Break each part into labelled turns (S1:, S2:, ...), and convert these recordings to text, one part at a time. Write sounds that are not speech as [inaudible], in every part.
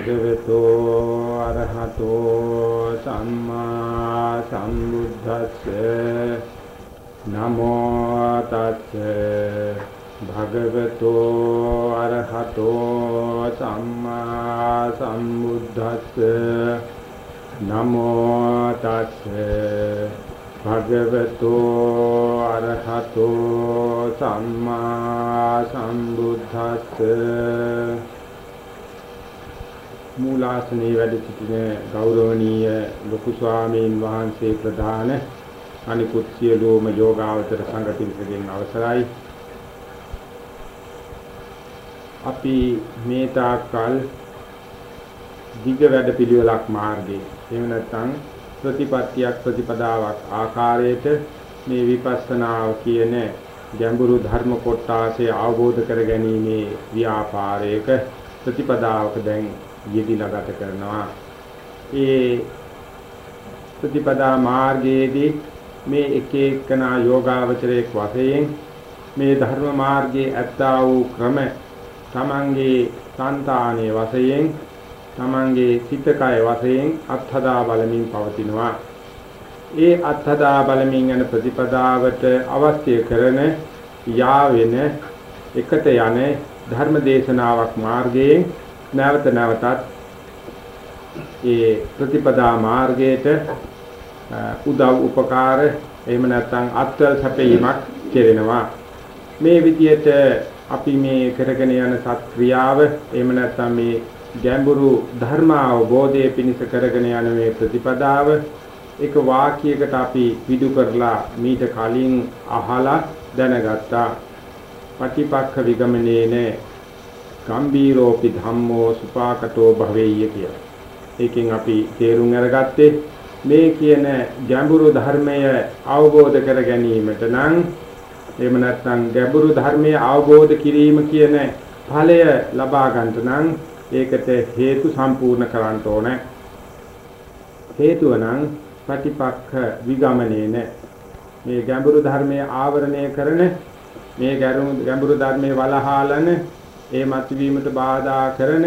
S1: භගවතෝ අරහතෝ සම්මා සම්බුද්දස්ස නමෝ තස්ස භගවතෝ අරහතෝ සම්මා සම්බුද්දස්ස නමෝ තස්ස භගවතෝ අරහතෝ සම්මා සම්බුද්දස්ස මූලාසනයේ වැඩ සිටින ගෞරවනීය ලොකු ස්වාමීන් වහන්සේ ප්‍රධාන අනිකුත් සියලුම යෝගාවචර සංඝ පිරිසගෙන් අවසරයි. අපි මේ තාක්කල් දිග වැඩ පිළිවෙලක් මාර්ගයේ එහෙම නැත්නම් ප්‍රතිපත්තියක් ප්‍රතිපදාවක් ආකාරයට මේ විපස්සනාව කියන ගැඹුරු ධර්ම කොටාසේ අවබෝධ කර ගැනීමේ ව්‍යාපාරයක ප්‍රතිපදාවක දැන් යෙදিলা ගත කරනවා. ඒ ප්‍රතිපදා මාර්ගයේදී මේ එක එකනා යෝගාවචරයක් වශයෙන් මේ ධර්ම මාර්ගයේ ඇත්තා වූ ක්‍රම තමන්ගේ సంతානයේ වශයෙන් තමන්ගේ සිත කය වශයෙන් අත්හදා බලමින් පවතිනවා. ඒ අත්හදා බලමින් යන ප්‍රතිපදාවට අවශ්‍ය කරන යාවෙන එකට යන ධර්ම දේශනාවක් මාර්ගයේ නැවත නැවතත් ඒ ප්‍රතිපදා මාර්ගයට උදව් උපකාර එහෙම නැත්නම් අත්වල සැපීමක් කෙරෙනවා. මේ විදියට අපි මේ කරගෙන යන සත්ක්‍රියාව එහෙම නැත්නම් මේ ගැඹුරු ධර්ම අවබෝධයේ පිණිස කරගෙන යන මේ ප්‍රතිපදාව එක වාක්‍යයකට අපි විදු කරලා මීට කලින් අහලා දැනගත්තා. පටිපක්ඛ විගමනේන ගම්බීරෝපි ධම්මෝ සුපාකටෝ භවෙය්‍ය කියලා. ඒකෙන් අපි තේරුම් අරගත්තේ මේ කියන ගැඹුරු ධර්මය අවබෝධ කර ගැනීමට නම් එහෙම නැත්නම් ගැඹුරු ධර්මය අවබෝධ කිරීම කියන ඵලය ලබා ගන්නට නම් ඒකට හේතු සම්පූර්ණ කරන්න ඕනේ. හේතුව නම් ප්‍රතිපක්ඛ විගමනේන මේ ගැඹුරු ධර්මයේ ආවරණය කරන මේ ගැඹුරු ධර්මයේ වලහාලන ඒ මතුවීමට බාධා කරන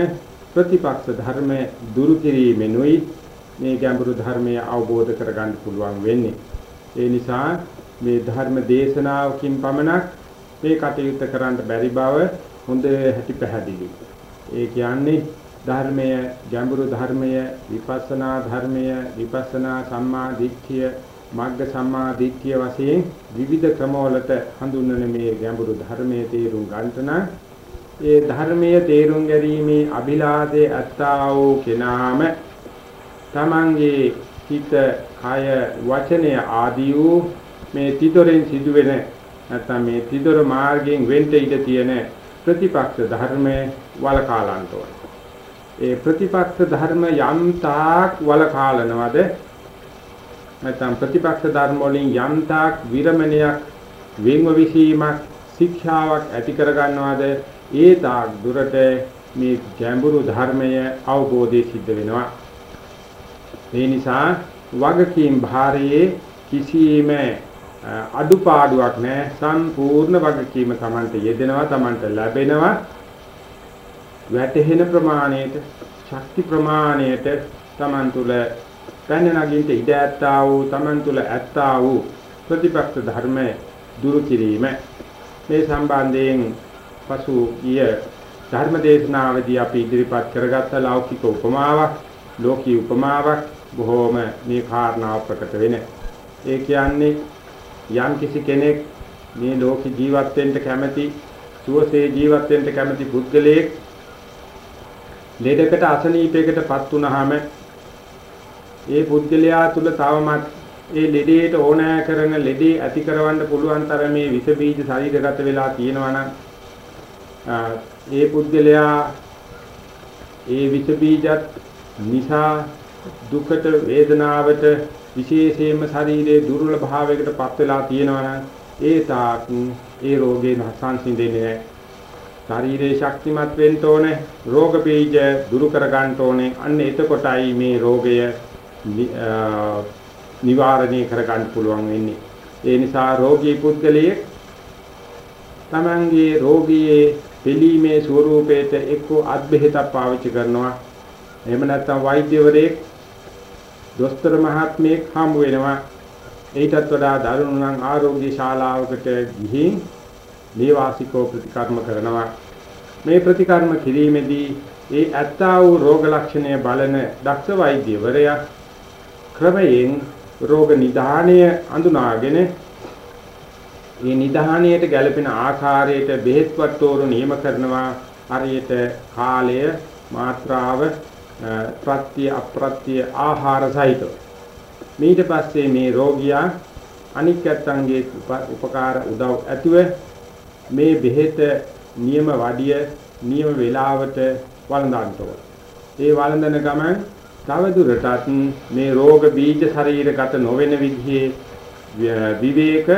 S1: ප්‍රතිපක්ෂ ධර්ම දුරු කිරීමෙනුයි මේ ගැඹුරු ධර්මය අවබෝධ කරගන්න පුළුවන් වෙන්නේ. ඒ නිසා මේ ධර්ම දේශනාවකින් පමණක් මේ කටයුත්ත කරන්න බැරි බව හොඳ හැටි පැහැදිලි. ඒ කියන්නේ ධර්මය ගැඹුරු ධර්මය විපස්සනා ධර්මය විපස්සනා සම්මා දිට්ඨිය මග්ග සම්මා දිට්ඨිය වශයෙන් විවිධ ක්‍රමවලට හඳුන්වන මේ ගැඹුරු ධර්මයේ තේරුම් ගන්නට නම් ඒ ධර්මයේ තේරුම් ගැනීමේ අභිලාෂයේ අත්තා වූ කෙනාම තමන්ගේ හිත, කය, වචනය ආදී වූ මේ තිදොරෙන් සිදුවෙන නැත්නම් මේ තිදොර මාර්ගයෙන් වෙන්න ඉඩ තියෙන ප්‍රතිපක්ෂ ධර්මයේ වලකාලන්තෝ. ඒ ප්‍රතිපක්ෂ ධර්ම යම් තාක් වලකාලනවද නැත්නම් ප්‍රතිපක්ෂ ධර්ම වලින් යම් තාක් විරමණයක් වෙන්ව විසීමක් ශික්ෂාවක් ඇති කර ගන්නවද ඒ තාක් දුරට මේ ගැඹුරු ධර්මය අවබෝධය සිද්ධ වෙනවා. ඒ නිසා වගකීම් භාරයේ කිසියම් අඩුපාඩුවක් නැහැ. සම්පූර්ණ වගකීම Tamante යෙදෙනවා Tamante ලැබෙනවා. වැටහෙන ප්‍රමාණයට ශක්ති ප්‍රමාණයට Taman තුල පැන නගින්ට ඉඩ ඇත්තා වූ Taman තුල ඇත්තා වූ ප්‍රතිපක්ෂ ධර්ම දුරු කිරීම. මේ සම්බන්ධයෙන් පසු ඊය ධර්මදේශනාවේදී අපි ඉදිරිපත් කරගත්ත ලෞකික උපමාවක් ලෝකී උපමාවක් බොහෝම මේ කාරණාව ප්‍රකට වෙන. ඒ කියන්නේ යම් කිසි කෙනෙක් මේ ලෝක ජීවත් වෙන්න කැමති සුවසේ ජීවත් වෙන්න කැමති පුද්ගලයෙක් ලෙඩකට අසනීපයකටපත් වුනහම ඒ පුද්ගලයා තුල තවමත් ඒ ලෙඩේට ඕනෑ කරන ලෙඩේ ඇති කරවන්න පුළුවන් තරමේ විස බීජ ශරීරගත වෙලා තියෙනවා නම් ඒ පුද්ගලයා ඒ විස බීජත් නිසා දුකට වේදනාවට විශේෂයෙන්ම ශරීරයේ දුර්වල භාවයකට පත් වෙලා තියෙනවා නම් ඒ තාක් ඒ රෝගේ සංසිඳෙන්නේ නැහැ. ශරීරයේ ශක්තිමත් වෙන්න ඕනේ රෝග බීජ දුරු කර ගන්න ඕනේ අන්න එතකොටයි මේ රෝගය නිවාරණය කර ගන්න පුළුවන් වෙන්නේ ඒ නිසා රෝගී පුද්ගලයෙක් තමන්ගේ රෝගියේ පිළීමේ ස්වરૂපයට එක්ක අත් බෙහෙතක් පාවිච්චි කරනවා එහෙම නැත්නම් වෛද්‍යවරයෙක් දොස්තර මහත්මයෙක් හම්බ වෙනවා. ඊටත් වඩා දරුණු නම් ආරෝග්‍ය ශාලාවකට ගිහින් නේවාසිකව ප්‍රතිකර්ම කරනවා. මේ ප්‍රතිකර්ම කිරීමේදී ඒ ඇත්තා වූ රෝග ලක්ෂණය බලන දක්ෂ වෛද්‍යවරයා ක්‍රමයෙන් රෝග නිදානය අඳුනාගෙන මේ නිදානයට ගැළපෙන ආකාරයට බෙහෙත් වට්ටෝරු නියම කරනවා හරියට කාලය මාත්‍රාව ප්‍රත්‍ය අප්‍රත්‍ය ආහාර සහිතව ඊට පස්සේ මේ රෝගියා අනික් ඇත්තන්ගේ උපකාර උදව් ඇතුව මේ බෙහෙත නියම වඩිය නියම වේලාවට වළඳන්න ඕන. ඒ වළඳන ගමන් තවදුරටත් මේ රෝග බීජ ශරීරගත නොවන විදිහේ විවේක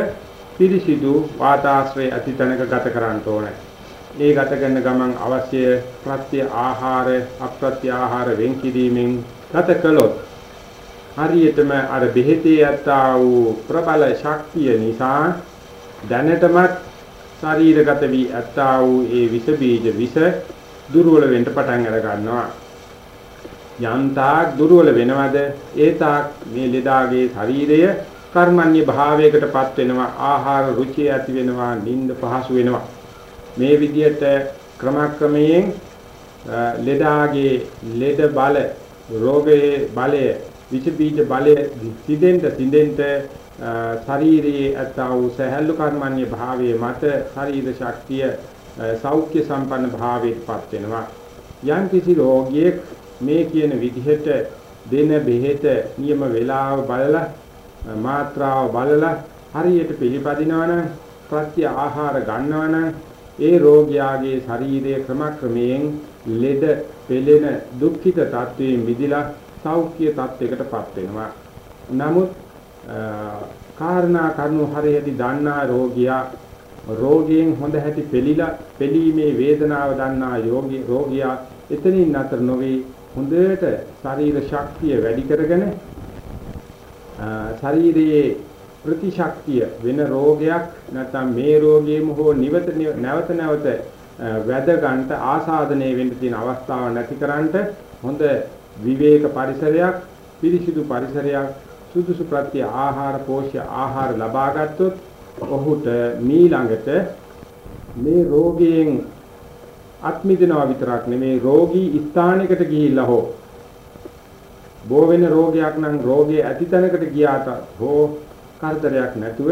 S1: පිරිසිදු වාතාශ්‍රය අතිතනක ගත කරන්න ඕනේ. ඒ ගත කරන ගමන් අවශ්‍ය ප්‍රත්‍ය ආහාර අප්‍රත්‍ය ආහාර වෙන් කිරීමෙන් ගත කළොත් හරියටම අර බෙහෙතේ යත්තා වූ ප්‍රබල ශක්තිය නිසා දැනටමත් ශරීරගත වී ඇත්තා වූ ඒ විස බීජ විස දුර්වල වෙන්න පටන් අර ගන්නවා යන්තාක් දුර්වල වෙනවද ඒ තාක් මේ ලෙඩාගේ ශරීරය කර්මන්‍ය භාවයකටපත් වෙනවා ආහාර රුචිය ඇති වෙනවා නිින්ද පහසු වෙනවා. මේ විදිහට ක්‍රමක්‍රමයෙන් ලෙඩාගේ ලෙඩ බල රෝගයේ බලය විෂ බීජ බලය සිදෙන්ට සිදෙන්ට ශාරීරියේ අත්තා වූ සහැල්ලු කර්මන්‍ය භාවයේ මත ශරීර ශක්තිය සෞඛ්‍ය සම්පන්න භාවයටපත් වෙනවා. යම් කිසි රෝගියෙක් මේ කියන විදිහට දෙන බෙහෙත නියම වේලාව බලලා මාත්‍රාව බලලා හරියට පිළිපදිනවා නම් ප්‍රත්‍ය ආහාර ගන්නවා නම් ඒ රෝගියාගේ ශරීරයේ ක්‍රමක්‍රමයෙන් ලෙඩ පෙළෙන දුක්ඛිත තත්වයෙන් මිදිලා සෞඛ්‍ය තත්වයකටපත් වෙනවා. නමුත් කාරණා කරුණු හරියට දන්නා රෝගියා රෝගයෙන් හොඳ හැටි පෙළිලා පෙළීමේ වේදනාව දන්නා යෝගී රෝගියා එතනින් නතර නොවේ හොඳට ශරීර ශක්තිය වැඩි කරගෙන ශරීරයේ ප්‍රතිශක්තිය වෙන රෝගයක් නැත්නම් මේ රෝගියෙම හෝ නිවත නැවත නැවත වැද ගන්නට ආසාදනය වෙන්න තියෙන අවස්ථාව නැතිකරන්ට හොඳ විවේක පරිසරයක් පිරිසිදු පරිසරයක් සුදුසු ප්‍රත්‍ය ආහාර පෝෂ්‍ය ආහාර ලබා ගත්තොත් ඔහුට මීළඟට මේ රෝගයෙන් අත්මිදනවා විතරක් නෙමේ රෝගී ස්ථානයකට ගිහිල්ලා හෝ බෝ වෙන රෝගයක් නම් රෝගයේ ඇතිතැනකට ගියාට හෝ කරදරයක් නැතුව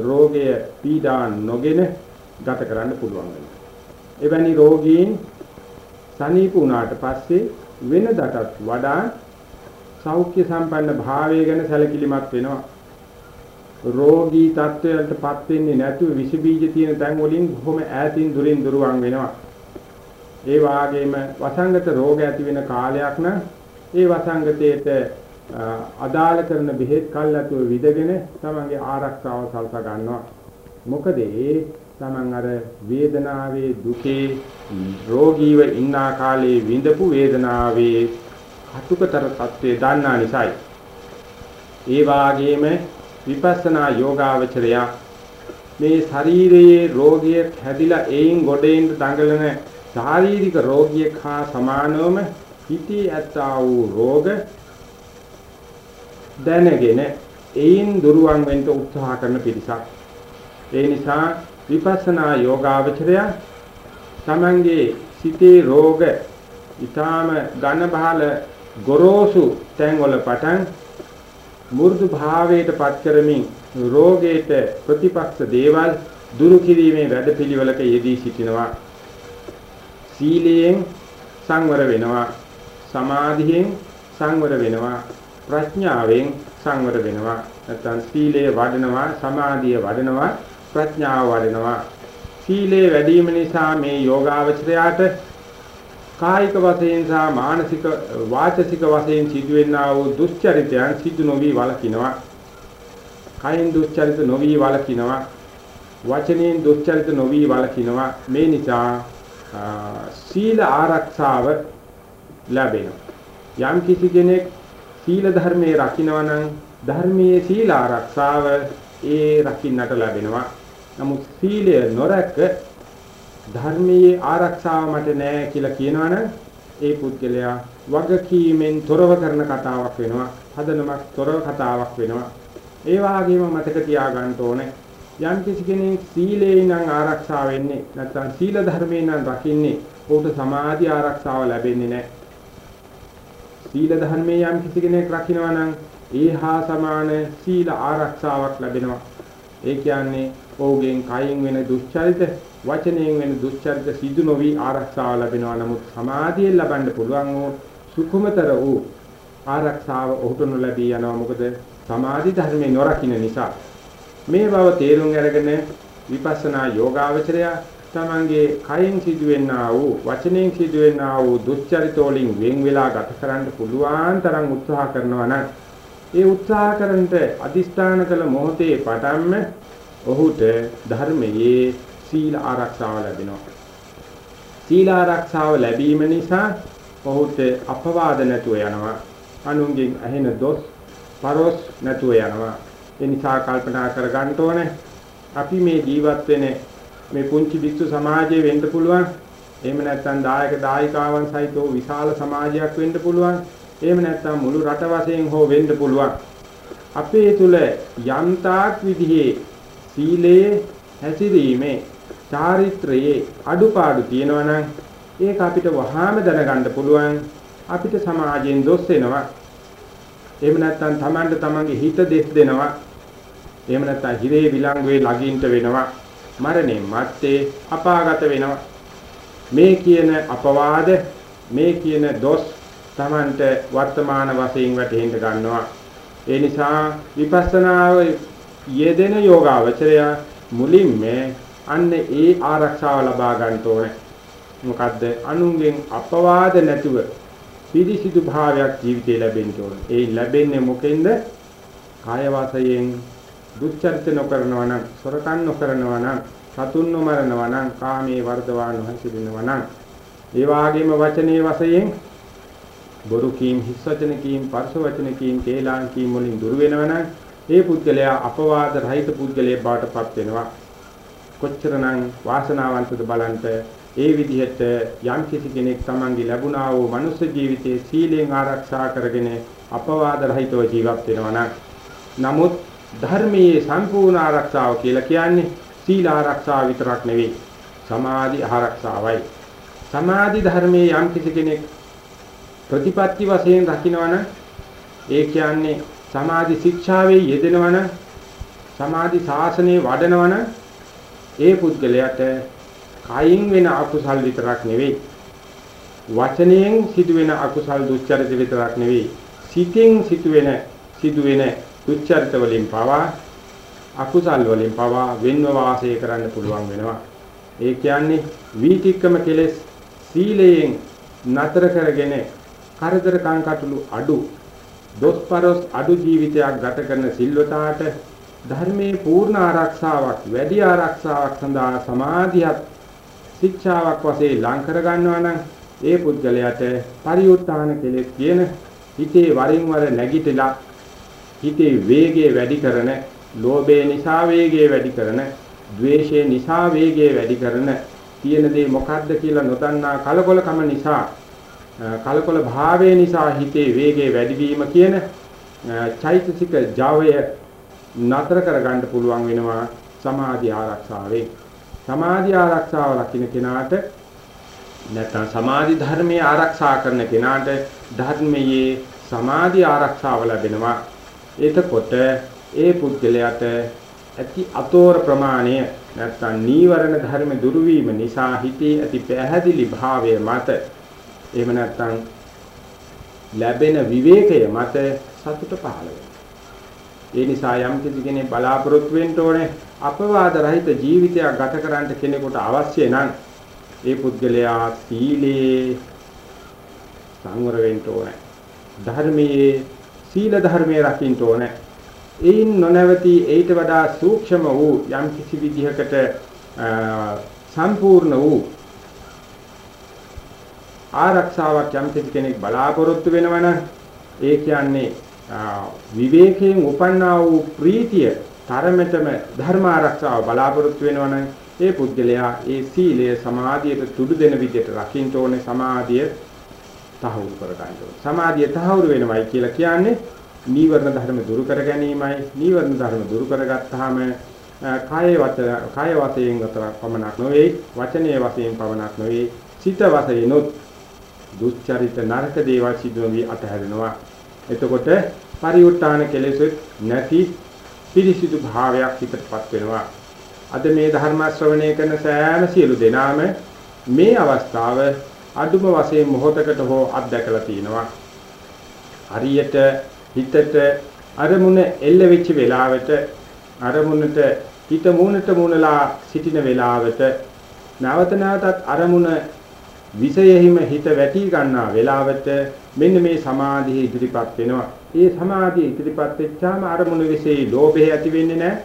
S1: රෝගය පීඩා නොගෙන ගත කරන්න පුළුවන් වෙනවා. එවැනි රෝගීන් සනීප වුණාට පස්සේ වෙනදටත් වඩා සෞඛ්‍ය සම්පන්න භාවය ගැන සැලකිලිමත් වෙනවා. රෝගී තත්වයකටපත් වෙන්නේ නැතුව විස බීජ තියෙන තැන් වලින් බොහොම ඈතින් දුරින් දුරවන් වෙනවා. ඒ වාගේම වසංගත රෝග ඇති වෙන කාලයක් නම් ඒ වසංගතයට අදාළ කරන බෙහෙත් කල්ලාතුව විදගෙන තමන්ගේ ආරක්ෂාව සලසා ගන්නවා. මොකද ඒ තමන් අර වේදනාවේ දුකේ රෝගීව ඉන්න කාලේ විඳපු වේදනාවේ කටුකතර තත්ත්වය දන්නා නිසායි. ඒ වාගේම විපස්සනා යෝගාවචරය මේ ශරීරයේ රෝගිය හැදිලා එයින් ගොඩේන් දඟලන ශාරීරික රෝගියෙක් හා සමානවම හිතේ ඇත්තා වූ රෝග දැනගෙන එයින් දුරුවන් වෙන්න උත්සාහ කරන පිරිසක්. ඒ නිසා විපස්සනා යෝගාවචරය තමන්ගේ සිතේ රෝග ඊටාම ඝන බහල ගොරෝසු තැන්වල පටන් මෘදු භාවයට පත් කරමින් රෝගයට ප්‍රතිපක්ෂ දේවල් දුරු කිරීමේ වැඩපිළිවෙලක යෙදී සිටිනවා සීලයෙන් සංවර වෙනවා සමාධියෙන් සංවර වෙනවා ප්‍රඥාවෙන් සංවර වෙනවා. නැත්නම් සීලය වඩනවා සමාධිය වඩනවා ප්‍රඥාව වඩනවා. සීලේ වැඩිම නිසා මේ යෝගාවචරයාට කායික වශයෙන් සහ මානසික වාචසික වශයෙන් සිදුවෙනා වූ දුස්චරිතයන් සිදු නොවි වළකිනවා. කයින් දුස්චරිත නොවි වළකිනවා. වචනෙන් දුස්චරිත නොවි වළකිනවා. මේ නිසා සීල ආරක්ෂාව ලැබෙනවා යම් කිසි කෙනෙක් සීල ධර්මයේ රකින්නවා නම් ධර්මයේ සීල ආරක්ෂාව ඒ රකින්නට ලැබෙනවා නමුත් සීලය නොරැක ධර්මයේ ආරක්ෂාව මට නෑ කියලා කියනවනම් ඒ පුද්ගලයා වගකීමෙන් තොරව කරන කතාවක් වෙනවා. හදනමක් තොරව කතාවක් වෙනවා. ඒ වගේම මතක තියාගන්න ඕනේ යම් කිසි කෙනෙක් සීලේ නම් ආරක්ෂා වෙන්නේ නැත්නම් සීල ධර්මේ නම් රකින්නේ ඔහුට සමාධි ආරක්ෂාව ලැබෙන්නේ නැහැ. සීල ධර්මයේ යම් කිසි කෙනෙක් රකින්නවා නම් ඒ හා සමාන සීල ආරක්ෂාවක් ලැබෙනවා. ඒ කියන්නේ ඔහුගෙන් කයින් වෙන දුස්චරිත වචනයෙන් වෙන දුස්චරිත සිදු නොවි ආරක්ෂාව ලැබෙනවා. නමුත් සමාධියෙන් ලබන්න පුළුවන් වූ සුකුමතර වූ ආරක්ෂාව ඔහුට නොලැබී යනවා. මොකද සමාධි ධර්මයේ නොරකින්න නිසා මේ බව තේරුම් අරගෙන විපස්සනා යෝගාවචරය තමන්ගේ කයෙන් සිදුවෙනා වූ වචනයෙන් සිදුවෙනා වූ දුස්චරිතෝලින් වෙන් වෙලා ගත කරන්න පුළුවන් තරම් උත්සාහ කරනවා නම් ඒ උත්සාහ කරන්ට අදිස්ථාන කළ මොහොතේ පටන්ම ඔහුට ධර්මයේ සීල ආරක්ෂාව ලැබෙනවා. සීල ආරක්ෂාව ලැබීම නිසා ඔහුට අපවාද නැතුව යනවා. අනුන්ගෙන් ඇහෙන දොස් පරොස් නැතුව යනවා. ඒ නිසා කල්පනා කරගන්න ඕනේ අපි මේ ජීවත් වෙන මේ පුංචි වික්ෂු සමාජයේ වෙන්න පුළුවන්. එහෙම නැත්නම් දායක දායිකාවන් සහිතව විශාල සමාජයක් වෙන්න පුළුවන්. එහෙම නැත්නම් මුළු රට වශයෙන් හෝ වෙන්න පුළුවන්. අපේ තුල යම්තාක් විදිහේ සීලයේ හැසිරීමේ චාරිත්‍රයේ අඩුපාඩු තියෙනවා නම් ඒක අපිට වහාම දැනගන්න පුළුවන් අපිට සමාජයෙන් දොස් වෙනවා එහෙම නැත්නම් Tamanට Tamanගේ හිත දෙස් දෙනවා එහෙම නැත්නම් හිරේ විලංගුවේ ළඟින්ට වෙනවා. මරණයෙන් මත්තේ අපාගත වෙනවා. මේ කියන අපවාද මේ කියන දොස් Tamanට වර්තමාන වශයෙන් වැටහෙන්න ගන්නවා. ඒ නිසා විපස්සනාව යෙදෙන යෝගාවචරය මුලින්ම අන්න ඒ ආරක්ෂාව ලබා ගන්න ඕනේ. මොකද්ද? අනුන්ගෙන් අපවාද නැතුව පිරිසිදු භාවයක් ජීවිතේ ලැබෙන්න ඕනේ. ඒ ලැබෙන්නේ මොකෙන්ද? කාය වාසයෙන් දුච්චරිත නොකරනවා නම් සොරකම් නොකරනවා නම් සතුන් නොමරනවා නම් කාමයේ වර්ධවා නොහැසිරෙනවා නම්. ඒ වාගේම වචනේ වශයෙන් බොරු කීම් හිස් වචන කීම් පරස වචන කීම් කේලාන් කීම් වලින් දුර වෙනවා නම් ඒ පුද්ගලයා අපවාද රහිත පුද්ගලයෙක් බවට පත් වෙනවා. කොච්චරනම් වාසනාවන්තද බලන්ට ඒ විදිහට යම් කිසි කෙනෙක් තමන්ගේ ලැබුණා වූ මනුෂ්‍ය ජීවිතයේ සීලෙන් ආරක්ෂා කරගෙන අපවාද රහිතව ජීවත් වෙනවා නම්. නමුත් ධර්මයේ සම්පූර්ණ ආරක්ෂාව කියලා කියන්නේ සීල ආරක්ෂාව විතරක් නෙවෙයි. සමාධි ආරක්ෂාවයි. සමාධි ධර්මයේ යම් කිසි කෙනෙක් ප්‍රතිපත්ති වශයෙන් රකින්නවනම් ඒ කියන්නේ සමාධි ශික්ෂාවේ යෙදෙනවනම් සමාධි ශාසනයේ වඩනවනම් ඒ පුද්ගලයාට කයින් වෙන අකුසල් විතරක් නෙවෙයි. වචනයෙන් සිදුවෙන අකුසල් දුස්චරිත විතරක් නෙවෙයි. සිතෙන් සිදුවෙන සිදුවෙන දුච්චරිත වලින් පවා අකුසල් වලින් පවා වෙන්ව වාසය කරන්න පුළුවන් වෙනවා. ඒ කියන්නේ වීතික්කම කෙලෙස් සීලයෙන් නතර කරගෙන කරදර කංකටළු අඩු දොස්පරොස් අඩු ජීවිතයක් ගත කරන සිල්වතාට ධර්මයේ පූර්ණ ආරක්ෂාවක් වැඩි ආරක්ෂාවක් සඳහා සමාධියක් ශික්ෂාවක් වශයෙන් ලං කර ගන්නවා නම් ඒ පුද්ගලයාට පරිඋත්ථාන කෙලෙස් කියන හිතේ වරින් වර නැගිටලා හිතේ වේගය වැඩි කරන, ලෝභය නිසා වේගය වැඩි කරන, ද්වේෂය නිසා වේගය වැඩි කරන තියෙන දේ මොකද්ද කියලා නොදන්නා කලකොලකම නිසා කලකොල භාවය නිසා හිතේ වේගය වැඩි වීම කියන චෛතසික ජවය නතර කරගන්න පුළුවන් වෙනවා සමාධි ආරක්ෂාවෙන්. සමාධි ආරක්ෂාව රකින්න කෙනාට නැත්නම් සමාධි ධර්මයේ ආරක්ෂා කරන කෙනාට ධර්මයේ සමාධි ආරක්ෂාව ලැබෙනවා. එතකොට ඒ පුද්ගලයාට ඇති අතෝර ප්‍රමාණය නැත්නම් නීවරණ ධර්ම දුරු වීම නිසා හිතේ ඇති පැහැදිලි භාවය මත එහෙම නැත්නම් ලැබෙන විවේකය මත සතුට පහළ ඒ නිසා යම් කෙනෙක් බලාපොරොත්තු වෙන්න ඕනේ අපවාද රහිත ජීවිතයක් ගත කරන්න කෙනෙකුට අවශ්‍ය නම් ඒ පුද්ගලයා සීලේ සංවර වෙන්න ඕනේ. ධර්මයේ සීල ධර්මයේ රකින්න ඕනේ. ඒයින් නොනවති ඊට වඩා සූක්ෂම වූ යම් කිසි විදිහකට සම්පූර්ණ වූ ආරක්ෂාවක් යම් කිසි කෙනෙක් බලාපොරොත්තු වෙනවනම් ඒ කියන්නේ විවේකයෙන් උපන්නා වූ ප්‍රීතිය තරමටම ධර්ම ආරක්ෂාව බලාපොරොත්තු වෙනවනම් ඒ පුද්ගලයා ඒ සීලය සමාධියට තුඩු දෙන විදිහට රකින්න ඕනේ සමාධිය තහවුරු කර ගන්න ඕනේ. සමාධිය තහවුරු වෙනවයි කියලා කියන්නේ නීවරණ ධර්ම දුරු කර ගැනීමයි. නීවරණ ධර්ම දුරු කරගත්තාම කාය වචන කාය වශයෙන් පමණක් නොවේ, වචනයේ වශයෙන් පමණක් නොවේ, සිත වශයෙන්ොත් දුස්චරිත නරක දේවල් සිදු වී අතහැරෙනවා. එතකොට පරිඋත්තාන කෙලෙසෙත් නැති පිරිසිදු භාවයක් හිතටපත් වෙනවා. අද මේ ධර්ම ශ්‍රවණය කරන සෑම සියලු දෙනාම මේ අවස්ථාව අදුම වශයෙන් මොහොතකට හෝ අත්දැකලා තිනවා හරියට හිතට අරමුණ එල්ල වෙච්ච වෙලාවට අරමුණට හිත මූණට මූණලා සිටින වෙලාවට නැවත නැවතත් අරමුණ විෂයෙහිම හිත වැටි ගන්නා වෙලාවට මෙන්න මේ සමාධිය ඉදිරිපත් වෙනවා. ඒ සමාධිය ඉදිරිපත් වෙච්චාම අරමුණ විශේෂයි ලෝභය ඇති වෙන්නේ නැහැ.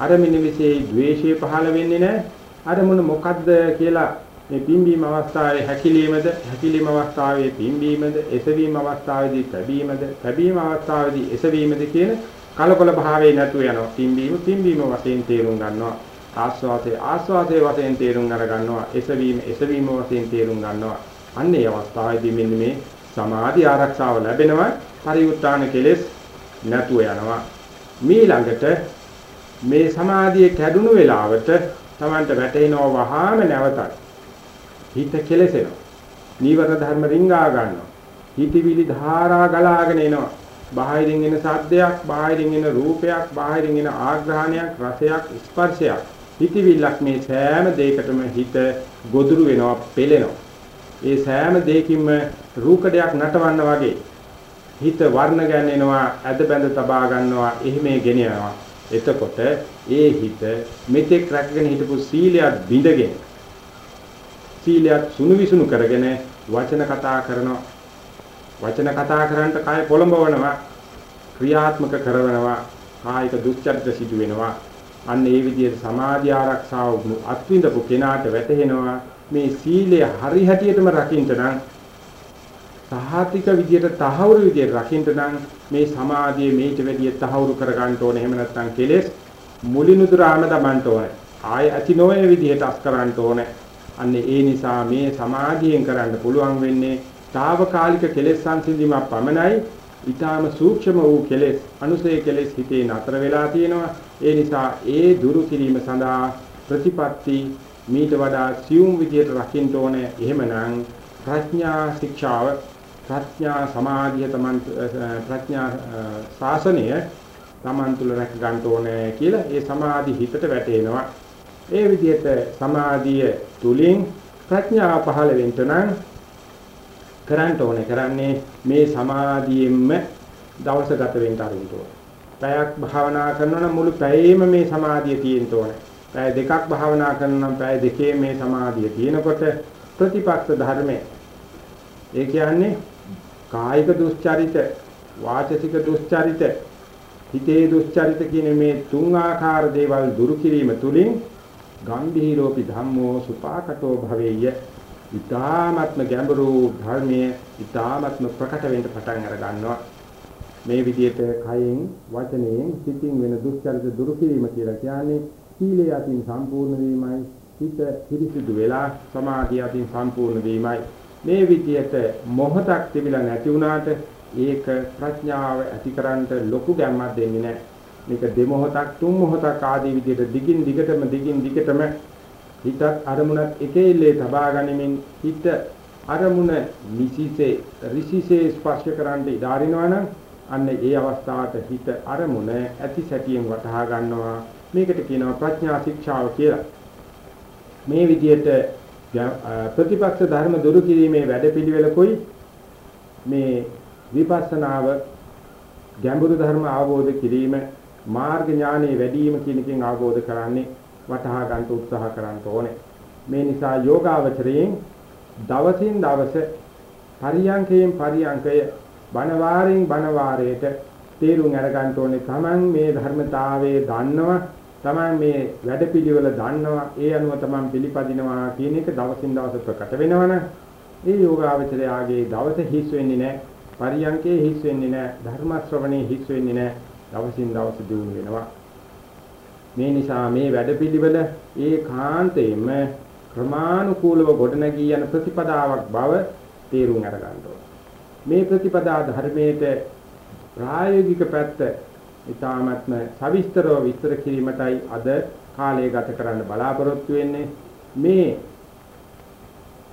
S1: අරමුණ විශේෂයි ද්වේෂය පහළ වෙන්නේ නැහැ. අරමුණ මොකද්ද කියලා මේ පිම්බීම අවස්ථාවේ හැකිලීමද හැකිලීම අවස්ථාවේ පිම්බීමද එසවීම අවස්ථාවේදී තැබීමද තැබීම අවස්ථාවේදී එසවීමද කියන කලකොල භාවයේ නැතු වෙනවා. පිම්බීම පිම්බීම වශයෙන් තේරුම් ගන්නවා. ආස්වාදයේ ආස්වාදයේ වශයෙන් තේරුම් අර ගන්නවා. එසවීම එසවීම වශයෙන් තේරුම් ගන්නවා. අන්න ඒ අවස්ථාවේදී මෙන්න මේ සමාධි ආරක්ෂාව ලැබෙනවා. පරිඋත්තාන කෙලෙස් නැතුව යනවා. මේ ළඟට මේ සමාධිය කැඩුණු වෙලාවට Tamanට වැටෙනවා වහාම නැවතයි. හිත කෙලසෙනවා. නීවර ධර්ම රිංගා ගන්නවා. හිතවිලි ධාරා ගලාගෙන එනවා. බාහිරින් එන සද්දයක්, බාහිරින් එන රූපයක්, බාහිරින් එන ආග්‍රහණයක්, රසයක්, ස්පර්ශයක්. හිතවිල්ලක් මේ සෑම දෙයකටම හිත ගොදුරු වෙනවා, පෙළෙනවා. ඒ සෑම දෙයකින්ම රූකඩයක් නටවන්න වගේ හිත වර්ණ ගන්නවා, ඇද බැඳ තබා ගන්නවා, එහිමේ ගෙන යනවා. එතකොට ඒ හිත මෙතෙක් රැකගෙන හිටපු සීලයක් බිඳගෙන සීලයක් සුණු විසුණු කරගෙන වචන කතා කරනවා. වචන කතා කරන්නට කය පොළඹවනවා ක්‍රියාත්මක කරනවා කායික දුස්චරිත සිදු වෙනවා අන්න ඒ විදිහට සමාධි ආරක්ෂාව අත්විඳපු කෙනාට වැටහෙනවා මේ සීලය හරි හැටියටම රකින්න නම් සහාතික විදියට තහවුරු විදියට රකින්න නම් මේ සමාධිය මේට වැඩිය තහවුරු කර ගන්න ඕනේ. එහෙම නැත්නම් කෙලෙස් මුලිනුදුරාම දමන්න ඕනේ. ආය ඇති නොවන විදියට අස් කරන්න ඕනේ. අන්න ඒ නිසා මේ සමාධියෙන් කරන්න පුළුවන් වෙන්නේ తాවකාලික කෙලෙස් සංසිඳීමක් පමණයි. ඊටාම සූක්ෂම වූ කෙලෙස් අනුසය කෙලෙස් හිතේ නතර වෙලා තියෙනවා. ඒ නිසා ඒ දුරු කිරීම සඳහා ප්‍රතිපatti මීට වඩා සියුම් විදියට රකින්න ඕනේ. එහෙමනම් ප්‍රඥා ශික්ෂාව ප්‍රඥා සමාධිය තමන් ප්‍රඥා ශාසනය තමන් තුළ රැක ගන්න ඕනේ කියලා ඒ සමාධි හිතට වැටෙනවා. ඒ විදිහට සමාධිය තුලින් ප්‍රඥාව පහළ වෙන්න නම් කරන්න ඕනේ කරන්නේ මේ සමාධියෙන්ම දවස ගත වෙන්න අරින්න ඕනේ. පැයක් භාවනා කරනවා නම් මුළු පැයෙම මේ සමාධිය තියෙන්න ඕනේ. පැය දෙකක් භාවනා කරනවා නම් පැය දෙකේ මේ සමාධිය තියෙනකොට ප්‍රතිපක්ෂ ධර්මයේ ඒ කියන්නේ කායික දුස්චරිත, වාචසික දුස්චරිත, හිතේ දුස්චරිත කියන මේ තුන් ආකාර දේවල් දුරු කිරීම තුලින් ගම්භීරෝපි ධම්මෝ සුපාකටෝ භවෙය්‍ය ඊ타ත්ම ගැඹුරු ධර්මයේ ඊ타ත්ම ප්‍රකට වෙන්න පටන් අර ගන්නවා. මේ විදිහට කයෙන් වචනයෙන් සිතින් වෙන දුස්චරිත දුරු කිරීම කියලා කියන්නේ සීලය අතින් සම්පූර්ණ වීමයි හිත පිරිසිදු වෙලා සමාධිය අතින් සම්පූර්ණ වීමයි. මේ විදිහට මොහොතක් තිබිලා නැති වුණාට ඒක ප්‍රඥාව ඇතිකරන්න ලොකු ගැම්මක් දෙන්නේ නැහැ. මේක දෙමොහොතක් තුන් මොහොතක් ආදී විදිහට දිගින් දිගටම දිගින් දිගටම හිතත් අරමුණත් එකෙල්ලේ තබා ගනිමින් හිත අරමුණ නිසිසේ ඍෂිසේ ස්පර්ශ කරන්න ඉඩාරිනවනම් අන්න ඒ අවස්ථාවට හිත අරමුණ ඇති සැටියෙන් වටහා ගන්නවා. මේකට කියනවා ප්‍රඥා ශික්ෂාව කියලා. මේ විදිහට ප්‍රතිපක්ෂ ධර්ම දුරු කිරීමේ වැඩපිළිවෙලකුයි මේ විපස්සනාව ගැඹුරු ධර්ම අවබෝධ කිරීම මාර්ග ඥානෙ වැඩි වීම කියන එකෙන් අවබෝධ කරන්නේ වටහා ගන්න උත්සාහ කරන්න ඕනේ. මේ නිසා යෝගාවචරයෙන් දවසින් දවස පරියංකයෙන් පරියංකය බණ වාරයෙන් බණ වාරයට තේරුම් අරගන්න ඕනේ. Taman මේ ධර්මතාවයේ දන්නවා තමන් මේ වැඩපිළිවෙල දන්නවා ඒ අනුව තමන් පිළිපදිනවා කියන එක දවසින් දවස ප්‍රකට වෙනවනේ ඒ යෝගාවචරයාගේ දවස හිස් වෙන්නේ නැහැ පරියංකේ හිස් වෙන්නේ නැහැ ධර්ම ශ්‍රවණේ හිස් වෙන්නේ නැහැ දවසින් දවස දියුණු වෙනවා මේ නිසා මේ වැඩපිළිවෙල ඒකාන්තයෙන්ම ක්‍රමානුකූලව ගොඩනගී යන ප්‍රතිපදාවක් බව තේරුම් අරගන්න ඕනේ. මේ ප්‍රතිපදා ධර්මයේ ප්‍රායෝගික පැත්ත ඊ타මත්ම සවිස්තරව විස්තර කිරීමටයි අද කාලය ගත කරන්න බලාපොරොත්තු වෙන්නේ මේ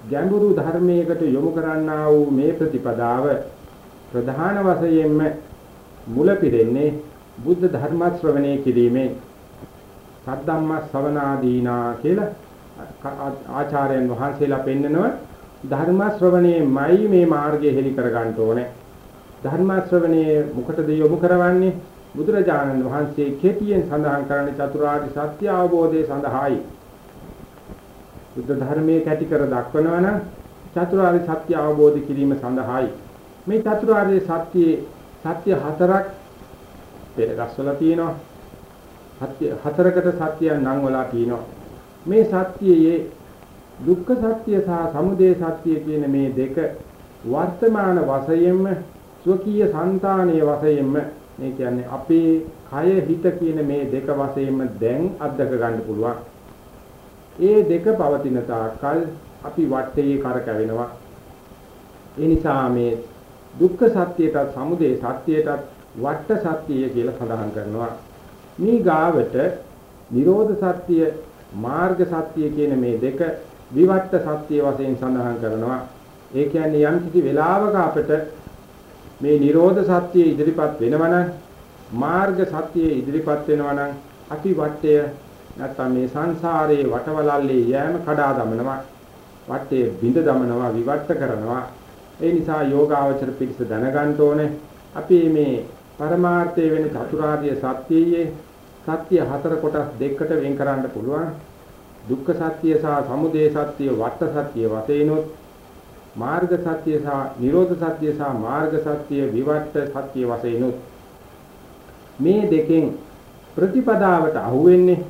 S1: ගැඹුරු ධර්මයකට යොමු කරන්නා වූ මේ ප්‍රතිපදාව ප්‍රධාන වශයෙන්ම මුල පිරෙන්නේ බුද්ධ ධර්ම ශ්‍රවණය කිරීමෙන් සද්ධම්ම ශ්‍රවණාදීනා කියලා ආචාර්යයන් වහන්සේලා පෙන්නනවා. ධර්ම ශ්‍රවණයමයි මේ මාර්ගය හෙලි කර ගන්න ඕනේ. ධර්ම ශ්‍රවණයේ මොකටද යොමු කරවන්නේ? බුදුරජාණන් වහන්සේ කෙටියෙන් සඳහන් කරන චතුරාර්ය සත්‍ය අවබෝධය සඳහායි. බුද්ධ ධර්මයේ කැටි කර දක්වනවා නම් චතුරාර්ය සත්‍ය අවබෝධ කිරීම සඳහායි. මේ චතුරාර්ය සත්‍යයේ සත්‍ය හතරක් පෙර ගස්වලා තියෙනවා සත්‍ය හතරකට සත්‍යයන් නම් වලා තියෙනවා මේ සත්‍යයේ දුක්ඛ සත්‍ය සහ සමුදය සත්‍ය කියන මේ දෙක වර්තමාන වශයෙන්ම ස්වකීය సంతානීය වශයෙන්ම මේ කියන්නේ අපේ කය හිත කියන මේ දෙක වශයෙන්ම දැන් අත්දක ගන්න පුළුවන්. ඒ දෙක පවතින තාක්කල් අපි වටේ කරකැවෙනවා. ඒ නිසා මේ දුක්ඛ සත්‍යයට සමුදය සත්‍යයට වට සත්‍යය කියලා සඳහන් කරනවා. මේ ගාවට නිරෝධ සත්‍ය මාර්ග සත්‍ය කියන මේ දෙක විවට්ට සත්‍ය වශයෙන් සඳහන් කරනවා. ඒ කියන්නේ යම් කිසි වෙලාවක අපිට මේ Nirodha Satya ඉදිරිපත් වෙනවනම් මාර්ග සත්‍ය ඉදිරිපත් වෙනවනම් අපි වටය නැත්නම් මේ සංසාරයේ වටවලල්ලේ යෑම කඩා දමනවා වටේ බිඳ දමනවා විවට්ට කරනවා ඒ නිසා යෝගාවචර පිළිස දැනගන්න ඕනේ. අපි මේ පරමාර්ථය වෙන චතුරාර්ය සත්‍යයේ සත්‍ය හතර කොටස් දෙකකට වෙන් කරන්න පුළුවන්. දුක්ඛ සත්‍ය සහ සමුදය සත්‍ය වට සත්‍ය වශයෙන්ොත් මාර්ග සත්‍ය සහ නිරෝධ සත්‍ය සහ මාර්ග සත්‍ය විවට්ට සත්‍ය වශයෙන් මේ දෙකෙන් ප්‍රතිපදාවට අහු වෙන්නේ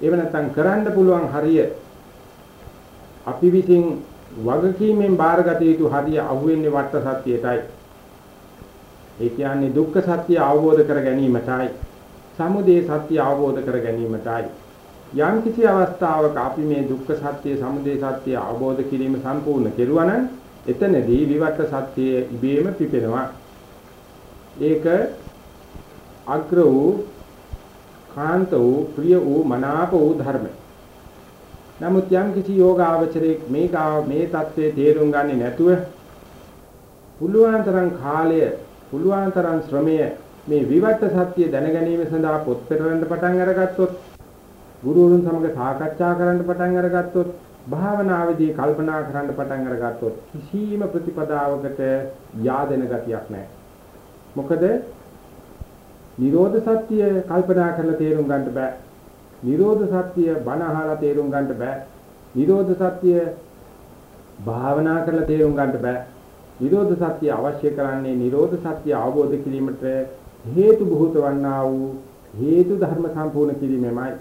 S1: එව නැත්නම් කරන්න පුළුවන් හරිය අපි විසින් වගකීමෙන් බාරගත යුතු හරිය අහු වෙන්නේ වට සත්‍යයටයි ඒ කියන්නේ දුක්ඛ සත්‍ය අවබෝධ කර ගැනීමටයි සමුදය සත්‍ය අවබෝධ කර ගැනීමටයි යම් කිසි අවස්ථාවක අපි මේ දුක්ඛ සත්‍ය සමුදය සත්‍ය අවබෝධ කිරීම සම්පූර්ණ කෙරුවා නම් එතනදී විවට්ට සත්‍යය ඉබේම පිපෙනවා. ඒක අග්‍ර වූ කාන්ත වූ ප්‍රිය වූ මනාප වූ ධර්ම. නමුත් යම් කිසි යෝගාවචරයේ මේක මේ தત્ත්වයේ තේරුම් ගන්නේ නැතුව පුළුවන් තරම් කාලය පුළුවන් තරම් ශ්‍රමය මේ විවට්ට සත්‍ය දැන ගැනීම සඳහා පොත් පෙරලන්න පටන් අරගත්තොත් ගුරුවරුන් සමග සාකච්ඡා කරන්න පටන් අරගත්තොත් භාවනාවේදී කල්පනා කරන්න පටන් අරගත්තොත් කිසිම ප්‍රතිපදාවකට yaadena ගතියක් නැහැ. මොකද නිරෝධ සත්‍ය කල්පනා කරලා තේරුම් ගන්න බෑ. නිරෝධ සත්‍ය බණ අහලා තේරුම් ගන්න බෑ. නිරෝධ සත්‍ය භාවනා කරලා තේරුම් ගන්න බෑ. නිරෝධ සත්‍ය අවශ්‍ය කරන්නේ නිරෝධ සත්‍ය අවබෝධ කිරීමට හේතු බොහෝත වන්නා වූ හේතු ධර්ම සම්පූර්ණ කිරීමයි.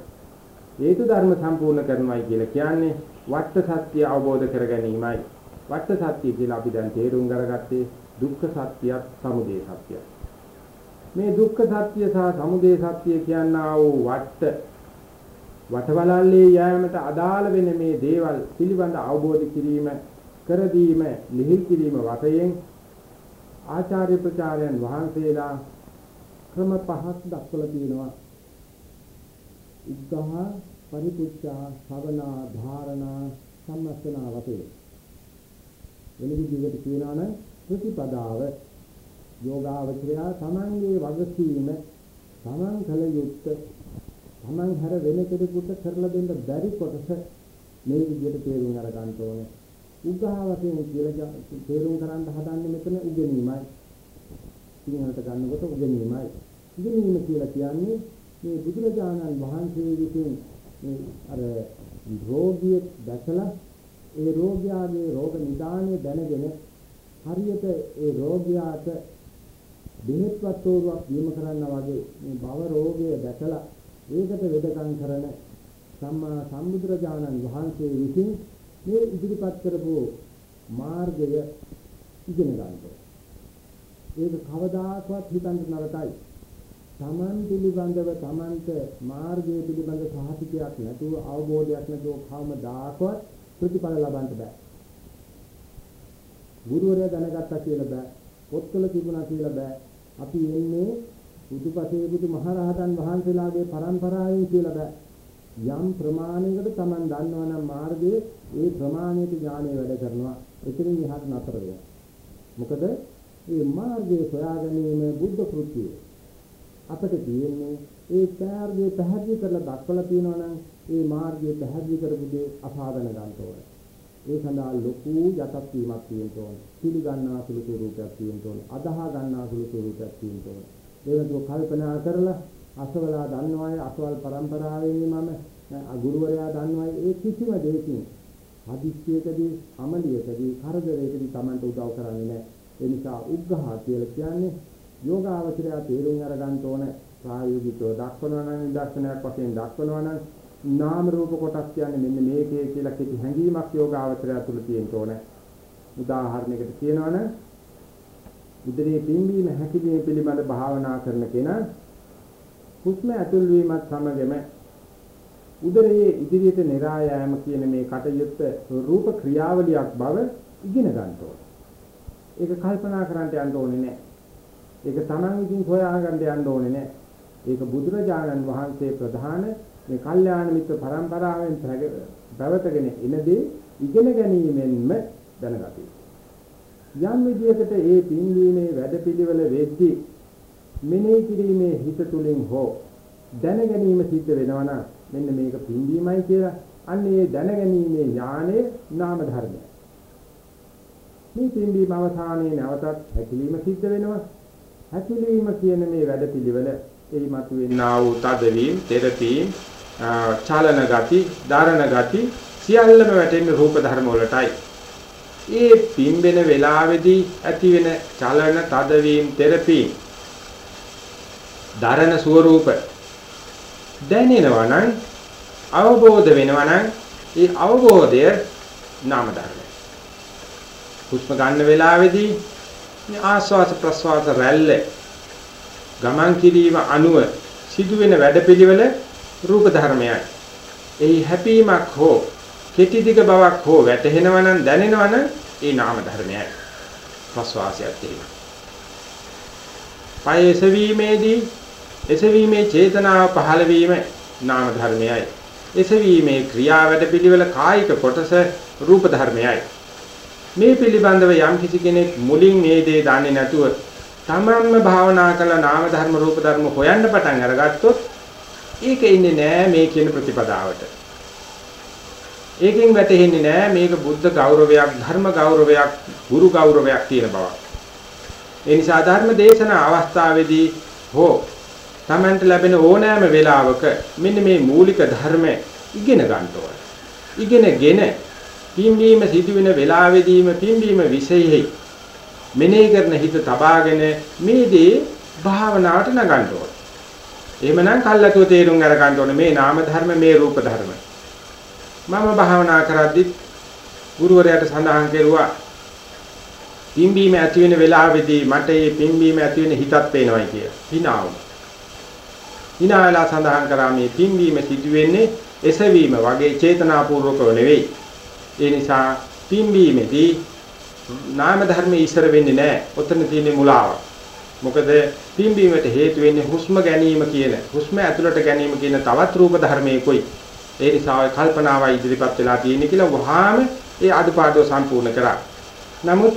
S1: හේතු ධර්ම සම්පූර්ණ කරනවායි කියලා කියන්නේ වට සත්‍ය අවබෝධ කර ගැනීමයි. වට සත්‍ය කියලා අපි දැන් තේරුම් අරගත්තේ දුක්ඛ සත්‍යයත් සමුදය සත්‍යයත්. මේ දුක්ඛ සත්‍ය සහ සමුදය සත්‍ය කියනා වූ වට වටවලල්ලේ යෑමට අදාළ වෙන මේ දේවල් පිළිබඳ අවබෝධ කිරීම කර දීම ලිහිල් කිරීම වශයෙන් ආචාර්ය ප්‍රචාරයන් වහන්සේලා ක්‍රම පහක් දක්වලා තියෙනවා. උද්ධහ පරිපුච්ඡා ශවනා ධාරණා සම්මස්තනා වශයෙන්. වෙන විදිහකට කියනවා නම් ප්‍රතිපදාව යෝගාවචරය තමන්ගේ වගකීම තමන් කළ යුත්තේ තමන් හැර වෙන කෙනෙකුට කරලා දෙන්න බැරි කොටස මේ විදිහට තේරුම් අරගන්න ඕනේ. උග්ඝහ වශයෙන් කියලා තේරුම් කරන්න හදන්නේ මෙතන උගෙනීමයි. සිංහලට ගන්නකොට උගෙනීමයි. උගෙනීම කියලා කියන්නේ මේ බුදුරජාණන් වහන්සේ විසින් මේ අර රෝගියෙක් දැකලා ඒ රෝගියාගේ රෝග නිදානය දැනගෙන හරියට ඒ රෝගියාට බෙහෙත් වස්තුවක් දීම කරනවා වගේ මේ භව රෝගය දැකලා ඒකට වෙදකම් කරන සම්මා සම්බුදුරජාණන් වහන්සේ විසින් මේ ඉදිරිපත් කරපු මාර්ගය ඉගෙන ගන්නවා. ඒක කවදාකවත් හිතන්න නරකයි. තමන් පිළිබඳව තමන්ට මාර්ගය පිළිබඳ සහතිකයක් නැතුව අවබෝධයක් නැතුව කවමදාකවත් ප්‍රතිඵල ලබන්න බෑ. ගුරුවරයා දැනගත්තා කියලා බෑ.
S2: පොත්වල තිබුණා කියලා බෑ. අපි එන්නේ බුදුපසේ බුදු මහරහතන් වහන්සේලාගේ පරම්පරාවෙන් කියලා බෑ. යම් ප්‍රමාණයකට Taman දන්නවනම් මාර්ගයේ ඒ ප්‍රමාණයට ඥානය වැඩ කරනවා. එතනින් එහාට නතර වෙනවා. මොකද මේ මාර්ගයේ සොයා ගැනීම බුද්ධ කෘත්‍යය. අපිට තියෙන්නේ ඒ මාර්ගය පැහැදිලි කරලා දක්වලා තියෙනවා නම් ඒ මාර්ගය පැහැදිලි කරපු දේ අසාධන ගන්න ඕනේ. ඒ සඳහා ලොකු යටත් වීමක් තියෙන්න ඕනේ. පිළිගන්නා සුළු ස්වරූපයක් තියෙන්න ඕනේ. අදාහ ගන්නා සුළු ස්වරූපයක් තියෙන්න ඕනේ. ඒකෝ කල්පනා කරලා අසවලා දන්නවයි අසවල් પરම්පරාවෙන් මම ගුරුවරයා දන්නවයි ඒ කිසිම දෙයකින් හදිස්සියකදී අමලියකදී කරදරයකදී Tamanට උදව් කරන්නේ නැහැ. ඒ නිසා උග්ඝහ කියලා කියන්නේ යෝගාවචරය තේරුම් අරගන්න ඕන ප්‍රායෝගිකව දක්වනවා නම් නිදර්ශනයක් වශයෙන් දක්වනවා නම් නාම රූප කොටස් කියන්නේ මෙන්න මේකේ කියලා කිසි හැඟීමක් යෝගාවචරය තුළ තියෙන්න ඕනේ. උදාහරණයකට කියනවනම් ඉදිරියේ පිම්බීම හැකිලිම පිළිබඳ භාවනා කරන කෙනා හුස්ම ඇතුල් වීමත් සමගම උදරයේ ඉදිරියට නිරා යෑම කියන මේ කටයුත්ත රූප ක්‍රියාවලියක් බව ඉගෙන ගන්න ඕනේ. ඒක කල්පනා කරන්න යන්න ඕනේ නැහැ. ඒක Taman විසින් හොයාගන්න යන්න ඕනේ නැහැ. ඒක බුදුරජාණන් වහන්සේ ප්‍රධාන මේ කල්යාණ මිත්‍ර පරම්පරාවෙන් පැවතගෙන එනදී ඉගෙන ගැනීමෙන්ම දැනගතියි. යම් විදියකට ඒ පින්වීමේ වැඩපිළිවෙල වෙද්දී මෙනෙහි කිරීමේ හිත තුලින් හෝ දැන ගැනීම සිද්ධ වෙනවා නම් මෙන්න මේක පින්වීමයි කියලා. අන්න ඒ දැන ගැනීමේ ඥානයේ නාම ධර්මය. මේ පින්වීම අවසානයේ නැවතත් හැකිලිම සිද්ධ වෙනවා. හැකිලිම කියන මේ වැඩපිළිවෙල එයි මතුවෙනා වූ තදවීම, තෙරපීම්, චලන ගති, ධාරණ ගති සියල්ලම වැටෙන්නේ රූප ධර්ම වලටයි. ඒ පිම්බෙන වේලාවේදී ඇති වෙන චලන, තදවීම, තෙරපීම්, ධාරණ ස්වરૂප දැනෙනවා නම් අවබෝධ වෙනවා නම් ඒ අවබෝධය නාම ධර්මයි. හුස්ම ගන්න වෙලාවේදී ආස්වාස ප්‍රස්වාස රැල්ල ගමන් කිරීම අනුව සිදුවෙන වැඩපිළිවෙල රූප ධර්මයයි. එහි හැපීමක් හෝ කෙටි දිග බවක් හෝ වැටහෙනවා නම් දැනෙනවා නම් ඒ නාම ධර්මයයි. ප්‍රස්වාසයක් තියෙනවා. පය එසවීමේදී එසවීමේ චේතනාව පහළ වීම නාම ධර්මයයි. එසවීමේ ක්‍රියා වැඩපිළිවෙල කායික කොටස රූප ධර්මයයි. මේ පිළිබඳව යම් කිසි කෙනෙක් මුලින් මේ දේ දන්නේ නැතුව තමන්ම භාවනා කළ නාම ධර්ම රූප ධර්ම හොයන්න පටන් අරගත්තොත් ඒක ඉන්නේ නෑ මේ කියන ප්‍රතිපදාවට. ඒකෙන් වැටහෙන්නේ නෑ මේක බුද්ධ ගෞරවයක් ධර්ම ගෞරවයක් ගුරු ගෞරවයක් තියෙන බව. ඒ නිසා ධර්ම දේශනා අවස්ථාවේදී හෝ තමන්ට ලැබෙන ඕනෑම වෙලාවක මෙන්න මේ මූලික ධර්ම ඉගෙන ගන්න ඕන. ඉගෙනගෙන පිම්බීම සිදුවෙන වෙලාවෙදීම පිම්බීම විශේෂයි මෙනෙහි කරන හිත තබාගෙන මේ දේ භාවනාවට නගන්න ඕන. එහෙමනම් කල්ලාතුව තේරුම් අරගන්න ඕනේ මේ නාම ධර්ම මේ රූප ධර්ම. මම භාවනා කරද්දි ගුරුවරයාට සඳහන් කෙරුවා පිම්බීම ඇති වෙන වෙලාවේදී මට මේ පිම්බීම ඇති වෙන හිතක් පේනවායි කියලා. හිනාව. හිනාවලා සඳහන් කරා මේ පිම්බීම සිදු වෙන්නේ එසවීම වගේ චේතනාපූර්වකව නෙවෙයි. ඒ නිසා පිම්බීමේදී නාම ධර්මයේ ඉස්සර වෙන්නේ නැහැ. ඔතන තියෙන්නේ මුලාව. මොකද පිම්බීමට හේතු වෙන්නේ හුස්ම ගැනීම කියන හුස්ම ඇතුළට ගැනීම කියන තවත් රූප ධර්මයකයි. ඒ නිසා ඔය කල්පනාවයි ඉදිරිපත් වෙලා තියෙන්නේ කියලා වහාම ඒ අඩුපාඩුව සම්පූර්ණ කරා. නමුත්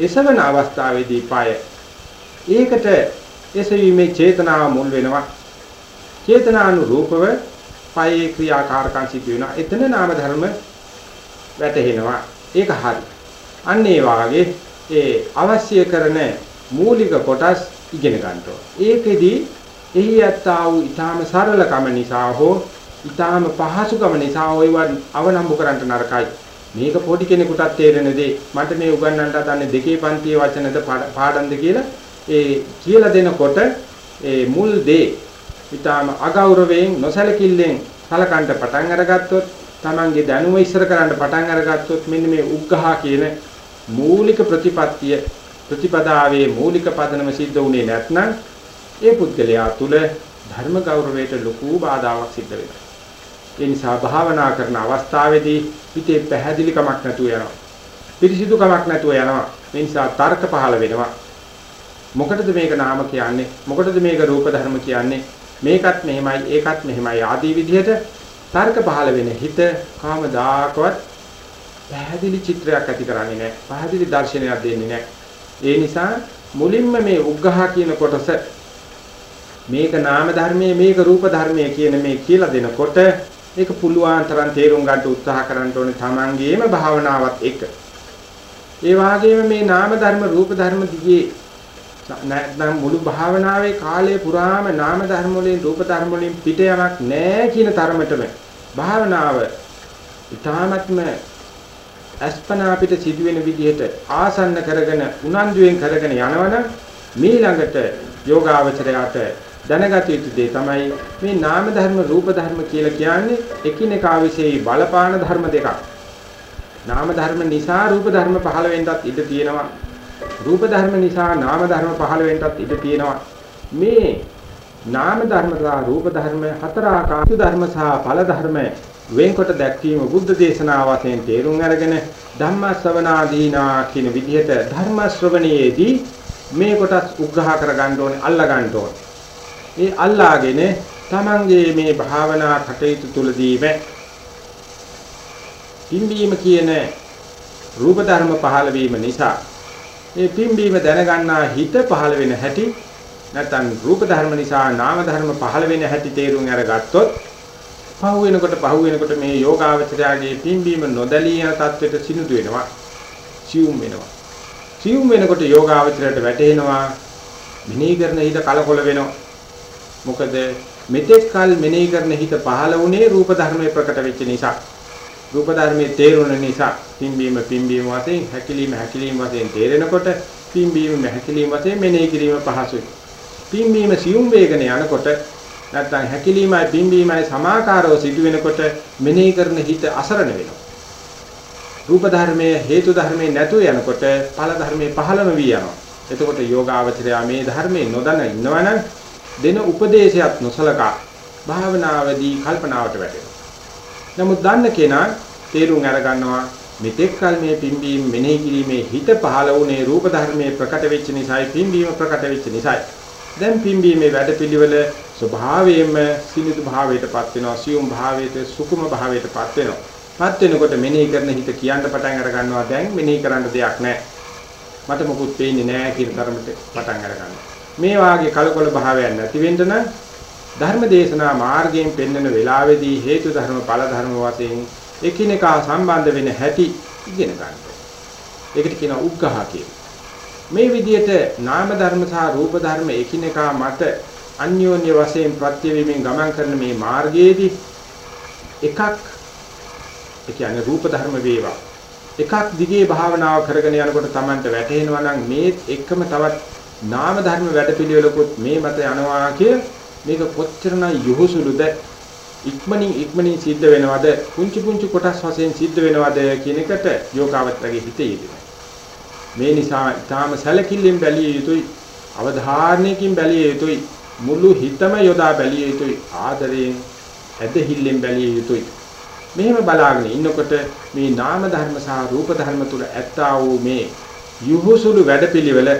S2: එසවන අවස්ථාවේදී පාය ඒකට එසවීමේ චේතනාව මුල් වෙනවා. චේතනානුරූපව පායේ ක්‍රියාකාරකම් සිදු වෙනවා. එතන නාම ධර්ම වැටහෙනවා. ඒක හරි. අන්න ඒ වාගේ ඒ අවශ්‍ය කරන මූලික කොටස් ඉගෙන ගන්න ඒකෙදී එහි යත්තා වූ ඊටාම සරලකම නිසා හෝ ඊටාම පහසුකම නිසා ඔයවන් අවනම්බු කරන්න නරකයි. මේක පොඩි කෙනෙකුටත් තේරෙන දේ මට මේ උගන්වන්නට හදන්නේ දෙකේ පන්තියේ වචනද පාඩම්ද කියලා ඒ කියලා දෙනකොට ඒ මුල් දේ ඊටාම අගෞරවයෙන් නොසලකිල්ලෙන් සලකන්න පටන් අරගත්තොත් Tamange දැනුම ඉස්සර කරන්න පටන් අරගත්තොත් මෙන්න මේ උග්ඝහ කියන මූලික ප්‍රතිපත්තිය ප්‍රතිපදාවේ මූලික පදනම සිද්ධ වුණේ නැත්නම් ඒ පුද්ගලයා තුල ධර්ම ගෞරවයට ලොකු බාධාවක් සිද්ධ වෙනවා. ඒ නිසා භාවනා කරන අවස්ථාවේදී හිතේ පැහැදිලිකමක් නැතුව යනවා. පිරිසිදුකමක් නැතුව යනවා. ඒ නිසා තර්ක පහළ වෙනවා.
S1: මොකටද මේක නාම කියන්නේ? මොකටද මේක රූප ධර්ම කියන්නේ? මේකත් මෙහෙමයි ඒකත් මෙහෙමයි ආදී විදිහට තර්ක පහළ වෙන හිත කාමදාකවත් පැහැදිලි චිත්‍රයක් ඇති කරන්නේ නැහැ. පැහැදිලි දර්ශනයක් දෙන්නේ නැහැ. ඒ නිසා මුලින්ම මේ උග්ඝහ කියන කොටස මේක නාම ධර්මයේ මේක රූප ධර්මයේ කියන මේ කියලා දෙනකොට ඒක පුළුවන් තරම් තේරුම් ගන්න උත්සාහ කරන්න ඕනේ තමන්ගේම භාවනාවත් එක්ක. ඒ වගේම මේ නාම ධර්ම රූප ධර්ම දිගේ නැත්නම් මුළු භාවනාවේ කාලය පුරාම නාම ධර්ම වලින් රූප ධර්ම වලින් පිට යමක් නැහැ කියන තරමටම භාවනාව ඊ타ත්ම අස්පනා අපිට සිදුවෙන විදිහට ආසන්න කරගෙන උනන්දුවෙන් කරගෙන යනවනම් මේ ළඟට යෝගාවචරයට දැනගත යුතු දේ තමයි මේ නාම ධර්ම රූප ධර්ම කියලා කියන්නේ එකිනෙකා විශේෂයි බලපාන ධර්ම දෙකක්. නාම ධර්ම නිසා රූප ධර්ම පහළ වෙන්නත් ඉඩ තියෙනවා. රූප ධර්ම නිසා නාම ධර්ම පහළ වෙන්නත් ඉඩ තියෙනවා. මේ නාම ධර්ම සහ රූප ධර්ම හතර ආකාර ධර්ම සහ ඵල ධර්ම වෙන්කොට දැක්වීම බුද්ධ දේශනාව වශයෙන් තේරුම් අරගෙන ධම්ම ශ්‍රවණාදීනා කියන විදිහට ධර්ම ශ්‍රවණයේදී මේ කොටස් උග්‍රහ කරගන්න ඕනේ අල්ලා ගන්න ඕනේ. මේ අල්ලාගෙන තමන්ගේ මේ භාවනා කටයුතු තුලදීම පිම්බීම කියන රූප ධර්ම පහළ වීම නිසා මේ පිම්බීම දැනගන්නා හිත පහළ වෙන හැටි නැත්නම් රූප ධර්ම නිසා නාම ධර්ම පහළ වෙන හැටි තේරුම් අරගත්තොත් පහු වෙනකොට පහු වෙනකොට මේ යෝගාවචරයාගේ පිම්බීම නොදැලී යන තත්වෙට සිනුදු වෙනවා. සියුම් වෙනවා. සියුම් වෙනකොට යෝගාවචරයට වැටෙනවා මෙනෙහි කරන හිත කලකොල වෙනවා. මොකද මෙතෙක් කල මෙනෙහි කරන හිත පහළ වුණේ රූප ධර්මයේ ප්‍රකට වෙච්ච නිසා රූප ධර්මයේ තේරුණ නිසා පිම්බීම පිම්බීම වශයෙන් හැකිලිම හැකිලිම වශයෙන් තේරෙනකොට පිම්බීම හැකිලිම වශයෙන් මෙනෙහි කිරීම පහසුයි. පිම්බීම සියුම් වේගන යනකොට නැත්නම් හැකිලීමයි පිම්බීමයි සමාකාරව සිදු වෙනකොට මෙනෙහි කරන හිත අසරණ වෙනවා. රූප ධර්මයේ හේතු ධර්මයේ නැතු යනකොට ඵල ධර්මයේ පහළම වී යනවා. එතකොට යෝගාවචරය මේ ධර්මයේ නොදැන ඉන්නවනම් දෙන උපදේශයත් නොසලකා භාවනාවේදී කල්පනාවට වැටෙනවා. නමුත් දන්න කෙනා තේරුම් අරගන්නවා මෙතෙක් කල මේ පිම්බීම මෙනෙහි කිරීමේ හිත පහළ වුණේ රූප ධර්මයේ ප්‍රකට වෙච්ච නිසායි පිම්බීම ප්‍රකට වෙච්ච නිසායි. දැන් පිම්බීමේ වැඩපිළිවෙල ස්වභාවයෙන්ම සිනිදු භාවයටපත් වෙනවා සියුම් භාවයට සුකුම භාවයටපත් වෙනවා. පත් වෙනකොට මෙනෙහි කරන හිත කියන්න පටන් අර ගන්නවා දැන් මෙනෙහි කරන්න දෙයක් නැහැ. මට මොකුත් පේන්නේ නැහැ කියන තරමට පටන් අර ගන්නවා. මේ වාගේ කලකොල භාවයක් නැති වෙන්න නම් ධර්ම දේශනා මාර්ගයෙන් පෙන්වන වෙලාවේදී හේතු ධර්ම ඵල ධර්ම වශයෙන් එකිනෙකා සම්බන්ධ වෙන හැටි ඉගෙන ගන්න. ඒකට කියනවා උග්ඝහ කියලා. මේ විදිහට නාම ධර්ම සහ රූප ධර්ම එකිනෙකා මත අන්‍යෝන්‍ය වශයෙන් ප්‍රත්‍ය වීමෙන් ගමන් කරන මේ මාර්ගයේදී එකක් ඒ කියන්නේ රූප ධර්ම වේවා එකක් දිගේ භාවනාව කරගෙන යනකොට Tamanට වැටහෙනවා නම් මේ එකම තවත් නාම ධර්ම වැඩපිළිවෙලකුත් මේ මත යනවා කිය මේක කොච්චරනම් යොහුසුලුද? ඉක්මනින් ඉක්මනින් සිද්ධ වෙනවද? පුංචි පුංචි කොටස් වශයෙන් සිද්ධ වෙනවද කියන එකට යෝගාවචරගේ හිතේ යෙදෙනවා. මේ නිසා ඊටාම සැලකිල්ලෙන් බැලිය යුතුයි අවධානයකින් බැලිය යුතුයි මුළු හිතම යොදා බැලිය යුතුයි ආදරයෙන් ඇදහිල්ලෙන් බැලිය යුතුයි. මෙහෙම බලාගෙන ඉන්නකොට මේ නාම ධර්ම සහ රූප ධර්ම තුල ඇත්තා වූ මේ යහුසුළු වැඩපිළිවෙල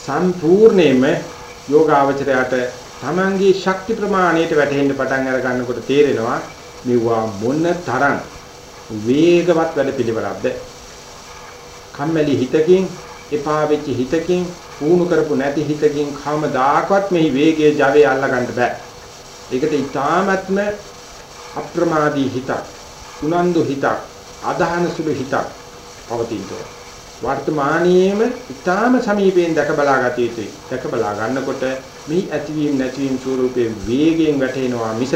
S1: සම්පූර්ණයෙන්ම යෝගාවචරයට තමන්ගේ ශක්ති ප්‍රමාණයට වැටෙන්න පටන් අර ගන්නකොට තේරෙනවා මෙවුවා මොන තරම් වේගවත් වැඩපිළිවෙලක්ද කම්මැලි හිතකින් එපා වෙච්ච හිතකින් පුහුණු කරපු නැති හිතකින් කවමදාකවත් මෙහි වේගයේ ජවයේ අල්ලගන්න බෑ. ඒකට ඊටාත්ම අප්‍රමාදී හිතක්, උනන්දු හිතක්, අදහන සුළු හිතක් පවතිනවා. වර්තමානයේම ඊටාම සමීපයෙන් දැක බලා ගත යුතුයි. දැක බලා ගන්නකොට මේ ඇතිවීම නැතිවීම ස්වරූපයේ වේගයෙන් වැටෙනවා මිස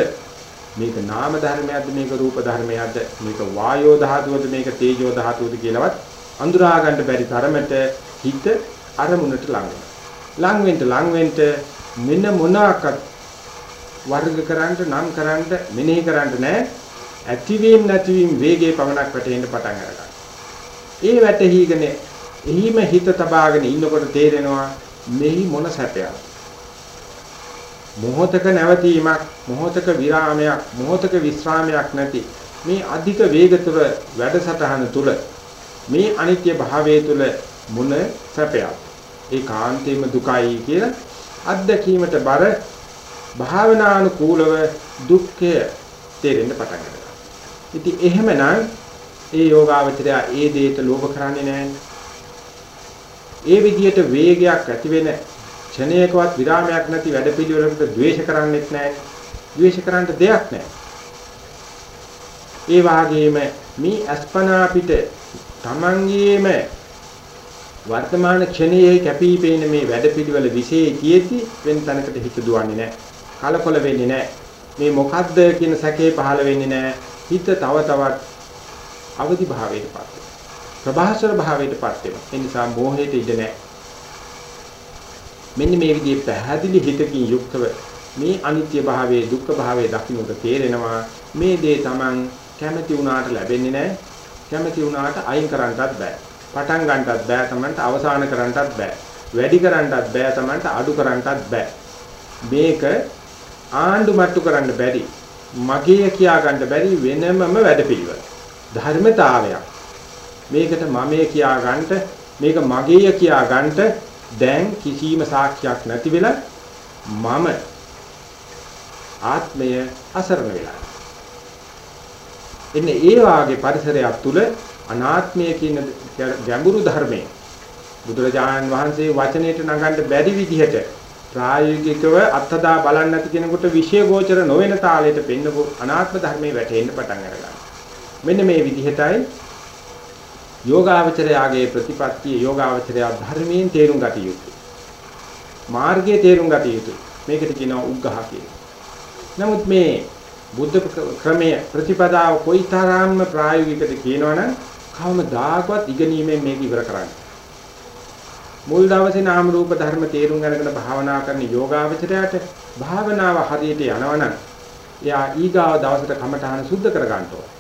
S1: මේක නාම ධර්මයක්ද මේක රූප ධර්මයක්ද මේක වායෝ ධාතුවද මේක තේජෝ ධාතුවද කියලාවත් අඳුරා ගන්න බැරි තරමට හිත අරමුණට ලං වෙනවා. ලං වෙන්න ලං වෙන්න මෙන්න මොනවාක්වත් වර්ග කරන්න නම් කරන්න මෙනෙහි කරන්න නැහැ. ඇතිවීම නැතිවීම වේගයේ පමණක් වැටෙන්න පටන් අරගන්නවා. ඒ වැටහිගෙන එහිම හිත තබාගෙන ඉන්නකොට තේරෙනවා මෙහි මොන සැපයක්ද මොහොතක නැවතීමක් මොහොතක විරාමයක් මොහොතක විස්රාමයක් නැති මේ අධික වේගතුර වැඩසටහන තුල මේ අනිත්‍ය භාවයේ තුල මොන සැපයක් ඒ කාන්තේම දුකයි කියලා අත්දැකීමට බර භාවනානුකූලව දුක්ඛය තේරෙන්න පටන් ගන්නවා. ඉතින් එහෙමනම් ඒ යෝගාවචරය ඒ දෙයට ලෝභ කරන්නේ නැහැ. ඒ විදිහට වේගයක් ඇති වෙන ක්ෂණයකවත් විරාමයක් නැති වැඩපිළිවෙලකට ද්වේෂ කරන්නේත් නැහැ. ද්වේෂ කරන්න දෙයක් නැහැ. ඒ වාගේම මේ අස්පනා පිට තමන්ගේම වර්තමාන ක්ෂණයේ කැපී පෙනෙන මේ වැඩපිළිවෙල විශේෂ තියෙති වෙන තැනකට හිත දුවන්නේ නැහැ. කලකොල වෙන්නේ නැහැ. මේ මොකද්ද කියන සැකේ පහළ වෙන්නේ නැහැ. හිත තව තවත් අවදි භාවයටපත් වෙනවා. ප්‍රභාසර භාවයටපත් වෙනවා. ඒ නිසා මෝහයට ඉඩ නැහැ. මෙන්න මේ විදිහේ පැහැදිලි හිතකින් යුක්තව මේ අනිත්‍ය භාවයේ දුක්ඛ භාවයේ දකින්නට තේරෙනවා මේ දේ Taman කැමැති වුණාට ලැබෙන්නේ නැහැ. කැමැති වුණාට අයින් කරන්නටත් බෑ. පටන් ගන්නටත් බෑ Tamanට අවසන් කරන්නටත් බෑ. වැඩි කරන්නටත් බෑ Tamanට අඩු කරන්නටත් බෑ. මේක ආණ්ඩු මට්ටු කරන්න බැරි. මගේ කියා ගන්න බැරි වෙනමම වැඩපිළිවෙල. ධර්මතාවයක්. මේකට මමයේ කියා ගන්නට මේක මගේය කියා ගන්නට දැන් කිසිම සාක්ෂියක් නැති වෙලා මම ආත්මය අසරණ වෙලා. එන්නේ ඒ වාගේ පරිසරයක් තුල අනාත්මය කියන ගැඹුරු ධර්මයේ බුදුරජාණන් වහන්සේ වචනයට නගන්න බැරි විදිහට ප්‍රායෝගිකව අත්දා බලන්න නැති කෙනෙකුට විශේෂ ගෝචර නොවන තාලයට පෙන්නපු අනාත්ම ධර්මයේ වැටෙන්න පටන් අරගන්නවා. මෙන්න මේ විදිහටයි යෝගාවචරයාගේ ප්‍රතිපත්තිය යෝගාවචරය ධර්මයෙන් තේරුම් ගත යුතුයි. මාර්ගයේ තේරුම් ගත යුතුයි. මේකට කියනවා උග්ඝහ කියලා. නමුත් මේ බුද්ධ ක්‍රමයේ ප්‍රතිපදාව කොයිතරම්ම ප්‍රායෝගිකද කියනවනම් කවමදාකවත් ඉගෙනීමෙන් මේක ඉවර කරන්නේ. මුල් දවසේ නාම රූප ධර්ම තේරුම් අරගෙන භාවනා කරන යෝගාවචරයට භාවනාව හරියට යනවනම් එයා ඊගාව දවසට කමඨාන සුද්ධ කර ගන්න ඕන.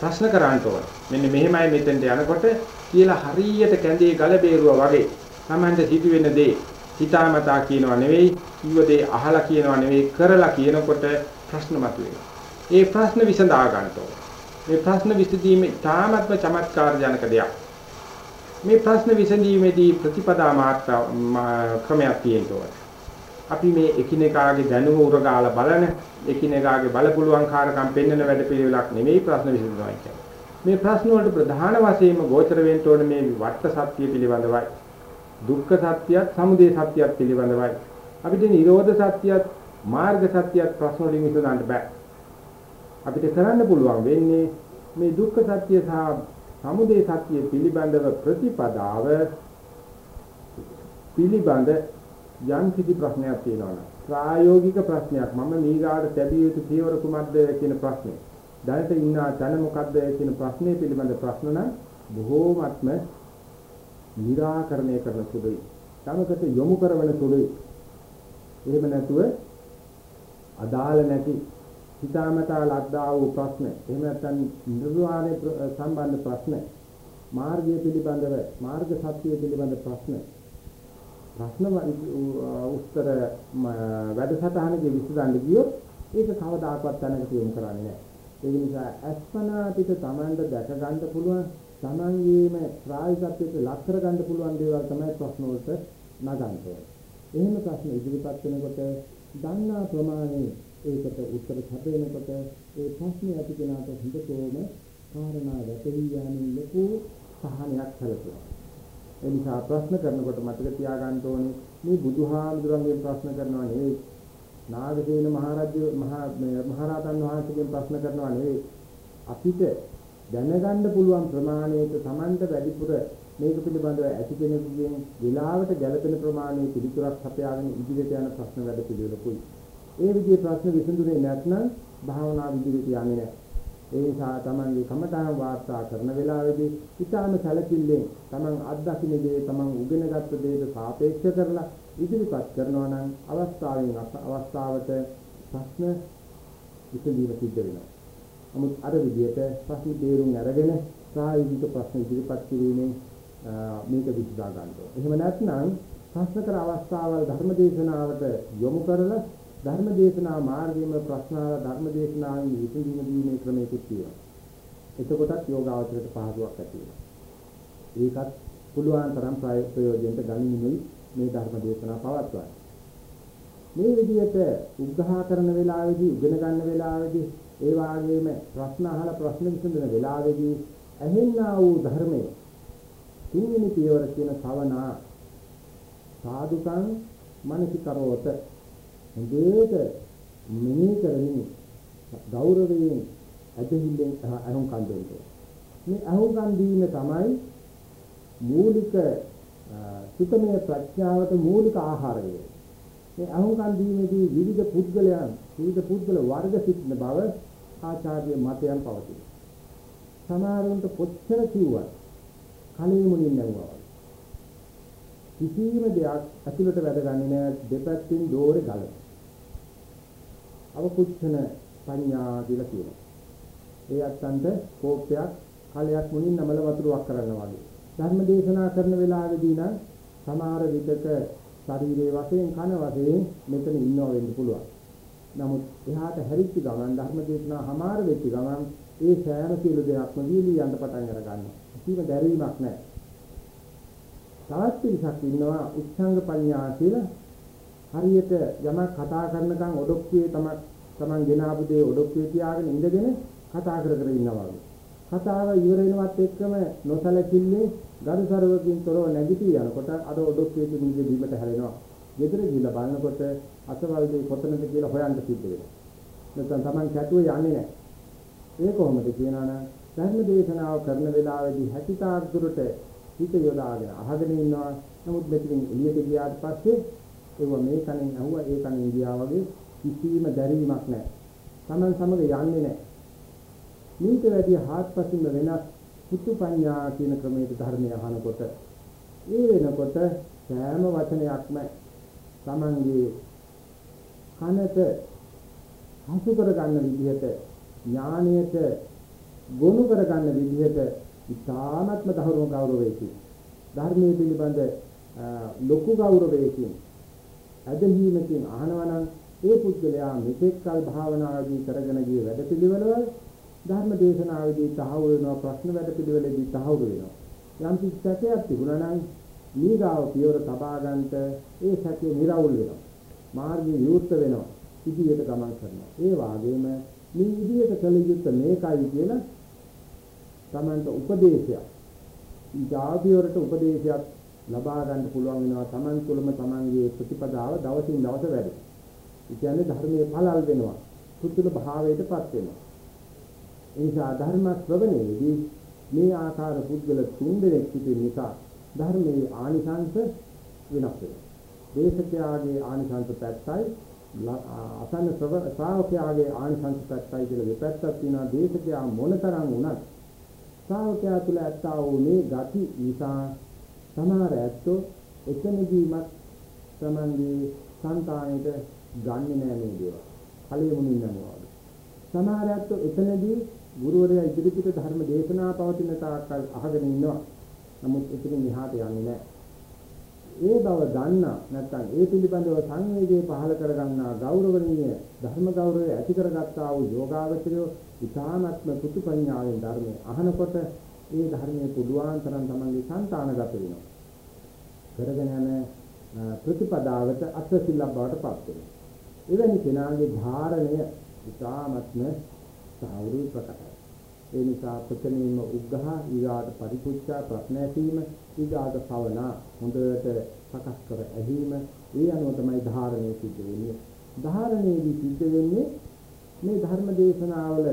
S1: ප්‍රශ්න කරන්න ඕන. මෙන්න මෙහෙමයි මෙතෙන්ට යනකොට කියලා හරියට කැඳේ ගල බේරුවා වගේ Tamante සිදුවෙන දේ හිතාමතා කියනවා නෙවෙයි, කිව්ව දේ අහලා කියනවා නෙවෙයි, කරලා කියනකොට ප්‍රශ්න මතුවෙනවා. ඒ ප්‍රශ්න විසඳා ගන්න ඕන. මේ ප්‍රශ්න විසඳීමේ තාමත්ම චමත්කාර ජනක දෙයක්. මේ ප්‍රශ්න විසඳීමේදී ප්‍රතිපදා මාත්‍රා ක්‍රමයක් තියෙනවා. අපි මේ එකිනෙකාගේ දැනුම උරගාලා බලන එකිනෙකාගේ බලපුලුවන්කාරකම් පෙන්වන වැඩපිළිවෙලක් නෙමෙයි ප්‍රශ්න විසඳනවා කියන්නේ. මේ ප්‍රශ්න වලට ප්‍රධාන වශයෙන්ම ගෝචර වෙන්න ඕනේ මේ වර්ත සත්‍ය පිළිබඳවයි. දුක්ඛ සත්‍යයත් සමුදය සත්‍යයත් පිළිබඳවයි. අපිට නිරෝධ සත්‍යයත් මාර්ග සත්‍යයත් ප්‍රශ්න වලින් විසඳන්න බෑ. අපිට කරන්න පුළුවන් වෙන්නේ මේ දුක්ඛ සත්‍ය සහ සමුදය සත්‍ය පිළිබඳව ප්‍රතිපදාව පිළිබඳ යම් කිසි ප්‍රශ්නයක් තියෙනවා නම් ප්‍රායෝගික ප්‍රශ්නයක් මම මීගාට ලැබිය යුතු පියවර කුමක්ද කියන ප්‍රශ්නේ දැනට ඉන්න තැන මොකක්ද කියන ප්‍රශ්නේ පිළිබඳ ප්‍රශ්න නම් බොහෝමත්ම निराකරණය කරන සුළුයි. තමකට යොමු කරවන සුළුයි. එහෙම නැතුව අදාළ නැති හිතාමතා ලද්දා වූ ප්‍රශ්න එහෙම නැත්නම් නිර්වාණය සම්බන්ධ ප්‍රශ්න මාර්ගය පිළිබඳව මාර්ග සත්‍යය පිළිබඳ ප්‍රශ්න ප්‍රශ්න උත්තර වැඩසටහනක විසඳන්න ගියොත් ඒක කවදාකවත් තැනකට යොමු කරන්නේ නැහැ. ඒ නිසා අස්පනා පිට Tamanට දැක ගන්න පුළුවන් Tamanගේම ප්‍රායෝගිකත්වයට ලක් කර ගන්න පුළුවන් දේවල් තමයි ප්‍රශ්න වලට නගන්නේ. එහෙම ප්‍රශ්න ඉදිරිපත් වෙනකොට දන්නා ප්‍රමාණය ඒකට උත්තර සැපෙනකොට ඒ ප්‍රශ්නේ ඇති කෙනාට හොඳටම කාරණා වැටහි යමින් ලොකු සහනයක් සැලසෙනවා. ඒ නිසා ප්‍රශ්න කරනකොට මතක තියාගන්න ඕනේ මේ බුදුහාමුදුරන්ගෙන් ප්‍රශ්න කරනවා නෙවෙයි. නාගසේන මහරජු මහා මහරහතන් වහන්සේගෙන් ප්‍රශ්න කරනවා නෙවෙයි. අපිට දැනගන්න පුළුවන් ප්‍රමාණයට Tamanට වැඩිපුර මේක පිළිබඳව ඇති කෙනෙකුගෙන් වෙලාවට ගැළපෙන ප්‍රමාණයේ පිළිතුරක් හපයාගෙන ඉදිරියට යන ප්‍රශ්න වැඩ පිළිවෙලකුයි. ඒ විදිහේ ප්‍රශ්න විසඳුනේ නැත්නම් භාවනා විදිහට යන්නේ නැහැ. ඒ නිසා තමන්ගේ කමඨාන වාර්තා කරන වෙලාවේදී ඊටාම සැලකිල්ලෙන් තමන් අත්දකින්න දේ තමන් උගෙනගත්ත දේට සාපේක්ෂ කරලා ඉදිරිපත් කරනවා නම් අවස්ථාවෙන් අවස්ථාවට ප්‍රශ්න විසඳීම සිද්ධ වෙනවා. නමුත් අර විදිහට ප්‍රශ්න තේරුම් අරගෙන ප්‍රායෝගික ප්‍රශ්න ඉදිරිපත් කිරීමෙන් මේක විසඳා ගන්න ඕනේ. එහෙම නැත්නම් ප්‍රශ්න කර අවස්ථාවල් ධර්මදේශනාවට යොමු කරලා ධර්ම දේශනා මාර්ගයේම ප්‍රශ්නාව ධර්ම දේශනාවෙන් විසඳීම දීමේ ක්‍රමයකුත් තියෙනවා. එතකොටත් යෝගාවචරයට පහසුවක් ඇති වෙනවා. ඒකත්
S2: පුළුවන් තරම් ප්‍රයෝජනට ගනිමිනුයි මේ ධර්ම දේශනා පවත්වන්නේ. මේ විදිහට උග්ඝා කරන වෙලාවේදී උගෙන ගන්න වෙලාවේදී ඒ වාගේම ප්‍රශ්න අහලා ප්‍රශ්න විසඳන වෙලාවේදී ඇහෙන්නා වූ ධර්මයේ තුන්වෙනි පියවර කියන ශ්‍රවණා සාදුකං මනසිකරෝත හොඳට මෙනෙහි කරමින් ගෞරවයෙන් ඇදහිල්ලෙන් අහුම්කම් දෙන්නේ. මේ අහුම්කම් දීම තමයි මූලික සුතමේ ප්‍රඥාවට මූලික ආහාරය. මේ අහුම්කම් දීමේදී විවිධ පුද්ගලයන් විවිධ පුද්ගල වර්ග සිටින බව ආචාර්ය මතයන් පවතී. සමහරුන්ට කොච්චර කිව්වත් කලෙ මුලින් නැවුවා. කිසිම දෙයක් ඇතුළට වැදගන්නේ නැහැ දෙපැත්තෙන් දෝරේ ගලන. අවකුච්චන සංඥා කියලා කියනවා. ඒ අත්තන්ට කෝපයක් කලයක් මුලින් නමල වතුරක් කරනවා වගේ. ධර්ම දේශනා කරන වෙලාවෙදී නම් සමහර විටක ශරීරයේ වශයෙන් කන වශයෙන් මෙතන ඉන්නව වෙන්න පුළුවන්. නමුත් එහාට හැරිච්ච ගමන් ධර්ම දේශනා හමාර වෙච්ච ගමන් ඒ සෑම සියලු දෙයක්ම දීලි යන්න පටන් අර ගන්නවා. කිසිම දැරීමක් නැහැ. තවත් පිරිසක් ඉන්නවා උච්ඡංග පඤ්ඤා කියලා හරියට යමක් කතා කරනකම් ඔඩොක්කුවේ තමක් තමන් ගෙන ආපු දේ ඔඩොක්කුවේ තියාගෙන ඉඳගෙන කතා කර කර ඉන්නවා වගේ. කතාව ඉවර වෙනවත් එක්කම නොසලකින්නේ ගරුසරවකින් තොරව නැගිටී යනකොට අර ඔඩොක්කුවේ තිබුණ දේ බිමට හැලෙනවා. ගෙදර ගිහිල්ලා බලනකොට අසවල් දේ කොතනද කියලා හොයන්න සිද්ධ වෙනවා. නැත්නම් තමන් කැටුවේ යන්නේ නැහැ. ඒ කොහොමද කියනවා නම් ධර්ම දේශනාව කරන වෙලාවේදී හැකිතාක් දුරට හිත යොදාගෙන අහගෙන ඉන්නවා. නමුත් මෙතනින් එළියට ගියාට පස්සේ ඒව මේ කණෙන් ඇහුවා ඒ කණෙන් ගියා වගේ කිසිම දැරීමක් නැහැ. Taman සමග යන්නේ නැහැ. මේක වැඩි හාත්පසින්ම වෙනස් පුතු පඤ්ඤා කියන ක්‍රමයක ධර්මය අහනකොට ඒ වෙනකොට සෑම වචනයක්ම Tamanගේ කනට හසු කරගන්න විදිහට ඥානයට ගොනු කරගන්න විදිහට ඉතාමත්ම දහරුම ගෞරවයකින් ධර්මයේ පිළිබඳ ලොකු ගෞරවයකින් ඇදහිීමකින් අහනවා නම් ඒ පුද්ගලයා මෙතෙක් කල භාවනාදී කරගෙන ගිය වැඩපිළිවෙලවල ධර්ම දේශනාවේදී තහවුරු වෙනවා ප්‍රශ්න වැඩපිළිවෙලේදී තහවුරු වෙනවා. යම් කිසි සැකයක් තිබුණා නම් ඊගාව පියවර තබා ගන්නට ඒ සැකේ निराවුල් වෙනවා. මාර්ගය විවෘත වෙනවා. ඉදිරියට ගමන් කරනවා. ඒ වාගේම මේ ඉදිරියට කළ යුත්තේ මේකයි කියලා තමන්ට උපදේශයක්. ඊගාවිවරට උපදේශයක් ලබා ගන්න පුළුවන් වෙනවා තමන් තුළම තමන්ගේ ප්‍රතිපදාව දවසින් දවස වැඩි. ඒ කියන්නේ ධර්මයේ පළල් වෙනවා. පුදුල භාවයටපත් වෙනවා. ඒ නිසා ධර්ම ශ්‍රවණයේදී මේ ආකාර පුද්ගල තුන් දෙනෙක් සිටින නිසා ධර්මයේ ආනිසංස වෙනස් වෙනවා. දේශකයාගේ ආනිසංස පැත්තයි අසන්න ශ්‍රාවකයාගේ ආනිසංස පැත්තයි කියලා දෙපැත්තක් තියෙනවා. දේශකයා මොනතරම් වුණත් ශ්‍රාවකයා තුළ ඇත්තා වූ මේ ගති නිසා සමහර ඇත්තෝ එතනදීමත් තමන්ගේ సంతානෙට ගන්නෙ නෑ මේ දේවල්. කලිය මුනින් යනවා. සමහර ඇත්තෝ එතනදී ගුරුවරයා ඉදිරිපිට ධර්ම දේශනා පවතින තාක්කල් අහගෙන ඉන්නවා. නමුත් එතනින් එහාට යන්නේ නෑ. ඒ බව දන්න නැත්නම් ඒ පිළිබඳව සංවේගය පහළ කරගන්නා ගෞරවණීය ධර්ම ගෞරවය ඇති කරගත්තා වූ යෝගාවචරය ඉතාමත්ම කුතුපඤ්ඤාවෙන් ධර්මය අහනකොට ඒ ධර්මයේ පුළුවන් තරම් තමන්ගේ సంతානගත වෙනවා. කරගෙන යන ප්‍රතිපදාවට අත්සිල්ලක් බවට පත් වෙනවා. එවැනි කෙනාගේ ධාරණය ඉතාමත්ම සාවුරු ප්‍රකටයි. ඒ නිසා ප්‍රචනින්ම උග්ඝහ ඊගාට පරිපුච්ඡා ප්‍රශ්න ඇසීම ඊගාට භවනා හොඳට සකස් කර ඇහිීම ඒ අනුව තමයි ධාරණය සිද්ධ වෙන්නේ. ධාරණයේදී සිද්ධ වෙන්නේ මේ ධර්ම දේශනාවල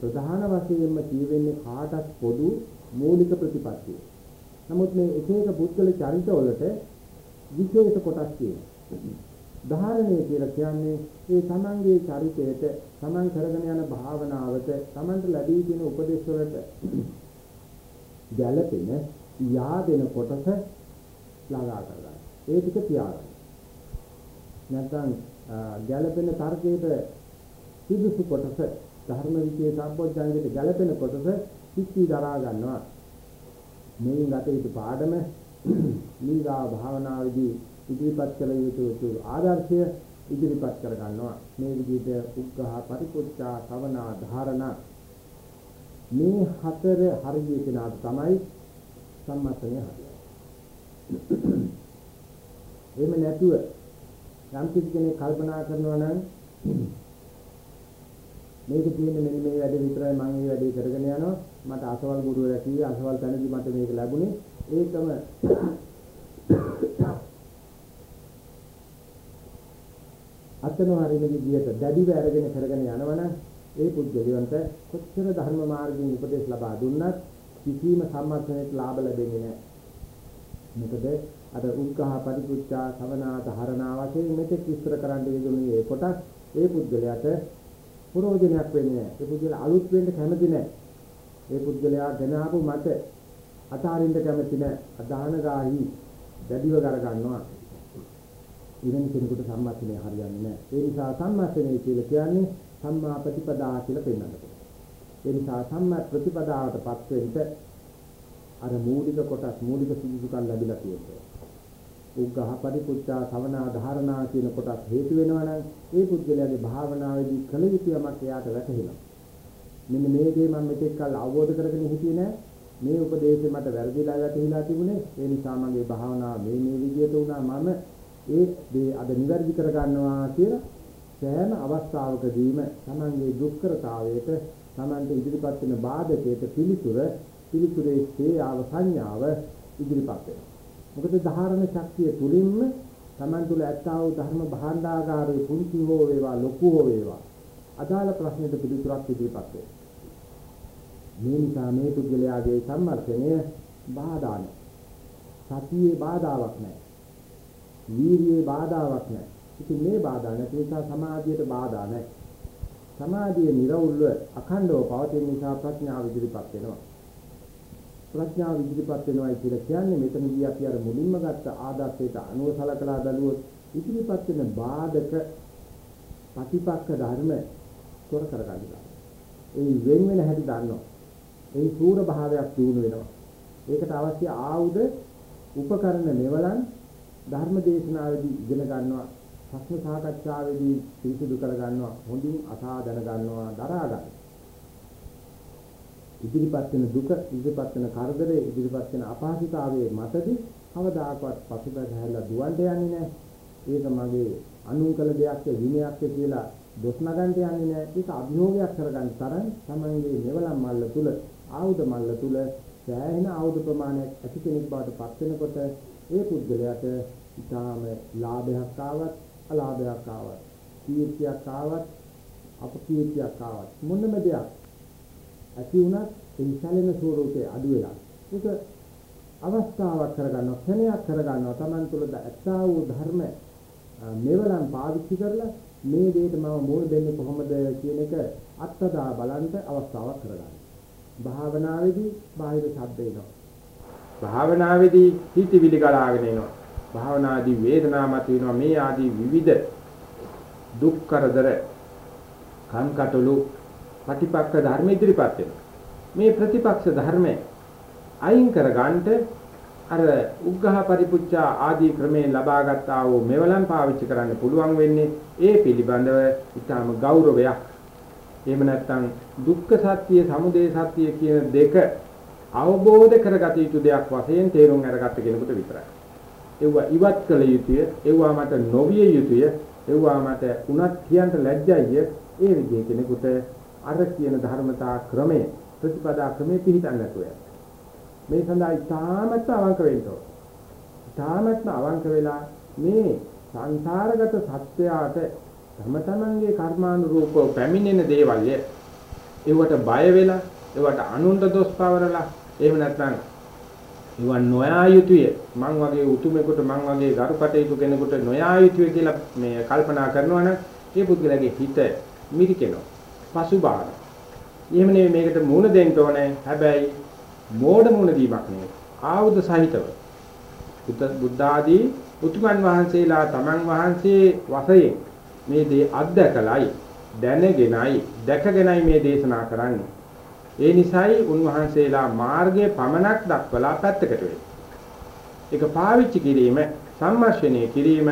S2: ප්‍රධාන වශයෙන්ම කියවෙන්නේ කාටත් පොදු මූලික ප්‍රතිපත්තිය. නමුත් මේ එක එක පුද්ගල චරිතවලට විශේෂ කොටස් තියෙනවා. ධාරණය කියලා කියන්නේ ඒ තමන්ගේ චරිතයට තමන් කරගෙන යන භාවනාවට තමන්ට ලැබී තියෙන උපදේශ වලට ගැළපෙන yaadෙන කොටස ළඟා කරගන්න. ඒ ටික තියාගන්න. නැත්නම් ගැළපෙන තර්කයට සිදුසු කොටස ධර්ම විචේ සම්පෝඥාංගයට ගැළපෙන කොටස සිත්ති දරා ගන්නවා. මේ ගත යුතු පාඩම [clears throat] නීගා භාවනාවේදී ඉදිරිපත් කළ යුතු ආදර්ශය ඉදිරිපත් කර ගන්නවා. මේ විදිහට උග්ඝහ පරිපුච්ඡා සවනා ධාරණා මේ හතර හරිය කෙනාට තමයි සම්මතනය හරියන්නේ. [clears throat] එහෙම නැතුව යම් කිසි කෙනෙක් කල්පනා කරනවා නම් මේක තියෙන්නේ මෙන්න මේ වැඩ විතරයි මම මේ වැඩේ කරගෙන යනවා මට අසවල් ගුරුවරයා කිව්වේ අසවල් තැනදී මට මේක ලැබුණේ ඒකම අතන හරින විදියට දැඩිව අරගෙන කරගෙන යනවනම් ඒ පුද්ගලයන්ට කොච්චර ධර්ම මාර්ගයෙන් උපදෙස් ලබා දුන්නත් කිසිම සම්මතනයක ලාභ ලැබෙන්නේ නැහැ. මොකද අර උග්ඝහ පරිපුච්ඡා සවනා ධාරණා වශයෙන් මෙතෙක් විස්තර කරන්න යෙදුනේ ඒ කොටස් ඒ පුද්ගලයාට ප්‍රෝජනයක් වෙන්නේ නැහැ. ඒ පුද්ගලයා අලුත් වෙන්න කැමති නැහැ. ඒ පුද්ගලයා ගෙන ආපු මත අතාරින්න කැමති නැහැ. අදානගාහි දැඩිව කර ගන්නවා. ඉවෙන් කෙනෙකුට සම්මාසනේ හරියන්නේ නැහැ. ඒ නිසා සම්මාසනේ කියලා කියන්නේ සම්මා ප්‍රතිපදා කියලා පෙන්වන්නට. ඒ නිසා සම්මා ප්‍රතිපදාවටපත් වෙන්න අර මූලික කොටස් මූලික සුදුසුකම් ලැබිලා තියෙනවා. උග්ඝහ පරිපුච්ඡා සවනා ධාරණා කියන කොටස් හේතු වෙනවා නම් ඒ පුද්ගලයාගේ භාවනාවේදී කල යුතු යමක් එයාට වැටහෙනවා. මෙන්න මේ දේ මම මෙතෙක් කල් අවබෝධ කරගෙන හිටියේ නෑ. මේ උපදේශය මට වැරදිලා වැටහිලා තිබුණේ. ඒ නිසා මගේ භාවනාව මේ මේ විදිහට වුණා මම ඒ දේ අද නිවැරදි කර ගන්නවා කියලා සෑම අවස්ථාවකදීම තමන්ගේ දුක්ඛතාවයට තමන්ට ඉදිරිපත් වෙන බාධකයට පිළිතුර පිළිතුරේ සේයාව සංඥාව ඉදිරිපත් වෙනවා. මොකද ධාරණ ශක්තිය තුලින්ම Taman තුල ඇත්තා වූ ධර්ම භාණ්ඩාගාරයේ පුංචි හෝ වේවා ලොකු හෝ වේවා අදාළ ප්‍රශ්නෙට පිළිතුරක් ඉදිරිපත් වෙනවා. මේ නිසා මේ පුද්ගලයාගේ සම්මර්ථනය බාධා නැහැ. සතියේ බාධාවක් නැහැ. වීර්යයේ බාධාවක් නැහැ. ඉතින් මේ බාධා නැති නිසා සමාධියට බාධා නැහැ. සමාධිය නිර්වුල්ව අඛණ්ඩව පවතින නිසා ප්‍රඥාව ඉදිරිපත් වෙනවා. ප්‍රඥාව ඉදිරිපත් වෙනවායි කියලා කියන්නේ මෙතනදී අපි අර මුලින්ම ගත්ත ආදර්ශයට අනුව සලකලා බලුවොත් ඉදිරිපත් වෙන බාධක ප්‍රතිපක්ෂ ධර්ම තොර කරගන්නවා. ඒ වෙන වෙන හැටි දන්නවා. ඒ සූර භාවයක් දිනු වෙනවා. ඒකට අවශ්‍ය ආයුධ උපකරණ මෙවලන් ධර්ම දේශනාවේදී ඉගෙන ගන්නවා. ප්‍රශ්න සාකච්ඡාවේදී පිරිසිදු කර ගන්නවා. හොඳින් අසා දැන ගන්නවා, දරා ගන්නවා. ඉදිරිපත් වෙන දුක, ඉදිරිපත් වෙන කරදරේ, ඉදිරිපත් වෙන අපහසුතාවයේ මතදී කවදාකවත් පසුබැහැලා දුවන්න යන්නේ නැහැ. ඒක මගේ අනුකල දෙයක් විනයක් කියලා දොස් නගන්න යන්නේ නැහැ. ඒක අභියෝගයක් කරගන්න තරම් තමන්ගේ මෙවලම් මල්ල තුල, ආයුධ මල්ල තුල සෑහෙන ආයුධ ප්‍රමාණයක් ඇති කෙනෙක් බවට පත් වෙනකොට ඒ පුද්ගලයාට ඊටාම ලාභයක් ආවත්, අලාභයක් ආවත්, කීර්තියක් ආවත්, අපකීර්තියක් ආවත් මොනම දෙයක් ඇති වුණත් ඒ සැලෙන ස්වરૂපයේ අඩු වෙලා ඒක අවස්ථාවක් කරගන්නවා ක්ෂණයක් කරගන්නවා Taman තුල ඇත්තා වූ ධර්ම මෙවලම් පාවිච්චි කරලා මේ දෙයට මම මූල දෙන්නේ කොහොමද කියන එක අත්දා බලන්න අවස්ථාවක් කරගන්න. භාවනාවේදී බාහිර ශබ්ද එනවා. භාවනාවේදී හිතවිලි ගලාගෙන එනවා. භාවනාදී වේදනා මත වෙනවා මේ ආදී විවිධ දුක් කරදර කන්කටොළු ප්‍රතිපක්ෂ ධර්ම ඉදිරිපත් වෙනවා. මේ ප්‍රතිපක්ෂ ධර්ම අයින් කර ගන්නට අර උග්ඝහ පරිපුච්ඡා ආදී ක්‍රමයෙන් ලබාගත් ආ වූ මෙවලම් පාවිච්චි කරන්න පුළුවන් වෙන්නේ ඒ පිළිබඳව ඊටාම ගෞරවයක්. එහෙම නැත්නම් දුක්ඛ සත්‍ය, සමුදය සත්‍ය කියන දෙක අවබෝධ කරගත යුතු දෙයක් වශයෙන් තේරුම් අරගත්ත කෙනෙකුට විතරයි. ඒවා ඉවත් කළ යුතුය, ඒවා මට නොවිය යුතුය, ඒවා මට උනත් කියන්න ලැජ්ජයි. ඒ විදිහේ කෙනෙකුට අර කියන ධර්මතා ක්‍රමය ප්‍රතිපදා ක්‍රමේ පිළිතන්න නැතුව මේ සඳහා ඉතාමත් අවංක වෙන්න ඕන. ඉතාමත් අවංක වෙලා මේ සංසාරගත සත්‍යයට තම තමන්ගේ කර්මානුරූපව පැමිණෙන දේවල් ඒවට බය වෙලා ඒවට අනුන්ට දොස් පවරලා එහෙම නැත්නම් ඒවන් නොයා යුතුය. මං වගේ උතුමෙකුට මං වගේ ගරුකටයුතු කෙනෙකුට නොයා යුතුය කියලා මේ කල්පනා කරනවා නම් ඒ පුද්ගලයාගේ හිත මිරිකෙනවා. පසුබාන. එහෙම නෙවෙයි මේකට මූණ දෙන්න ඕනේ. හැබැයි මෝඩ මූණ දීමක් නෙවෙයි. ආයුධ සහිතව. බුද්ධ ආදී උතුමන් වහන්සේලා තමන් වහන්සේ වශයෙන් මේ දේ අත්දකලයි දැනගෙනයි දැකගෙනයි මේ දේශනා කරන්නේ. ඒ නිසායි උන්වහන්සේලා මාර්ගයේ පමනක් දක්වලා පැත්තකට වෙන්නේ. ඒක පාවිච්චි කිරීම සම්මර්ෂණය කිරීම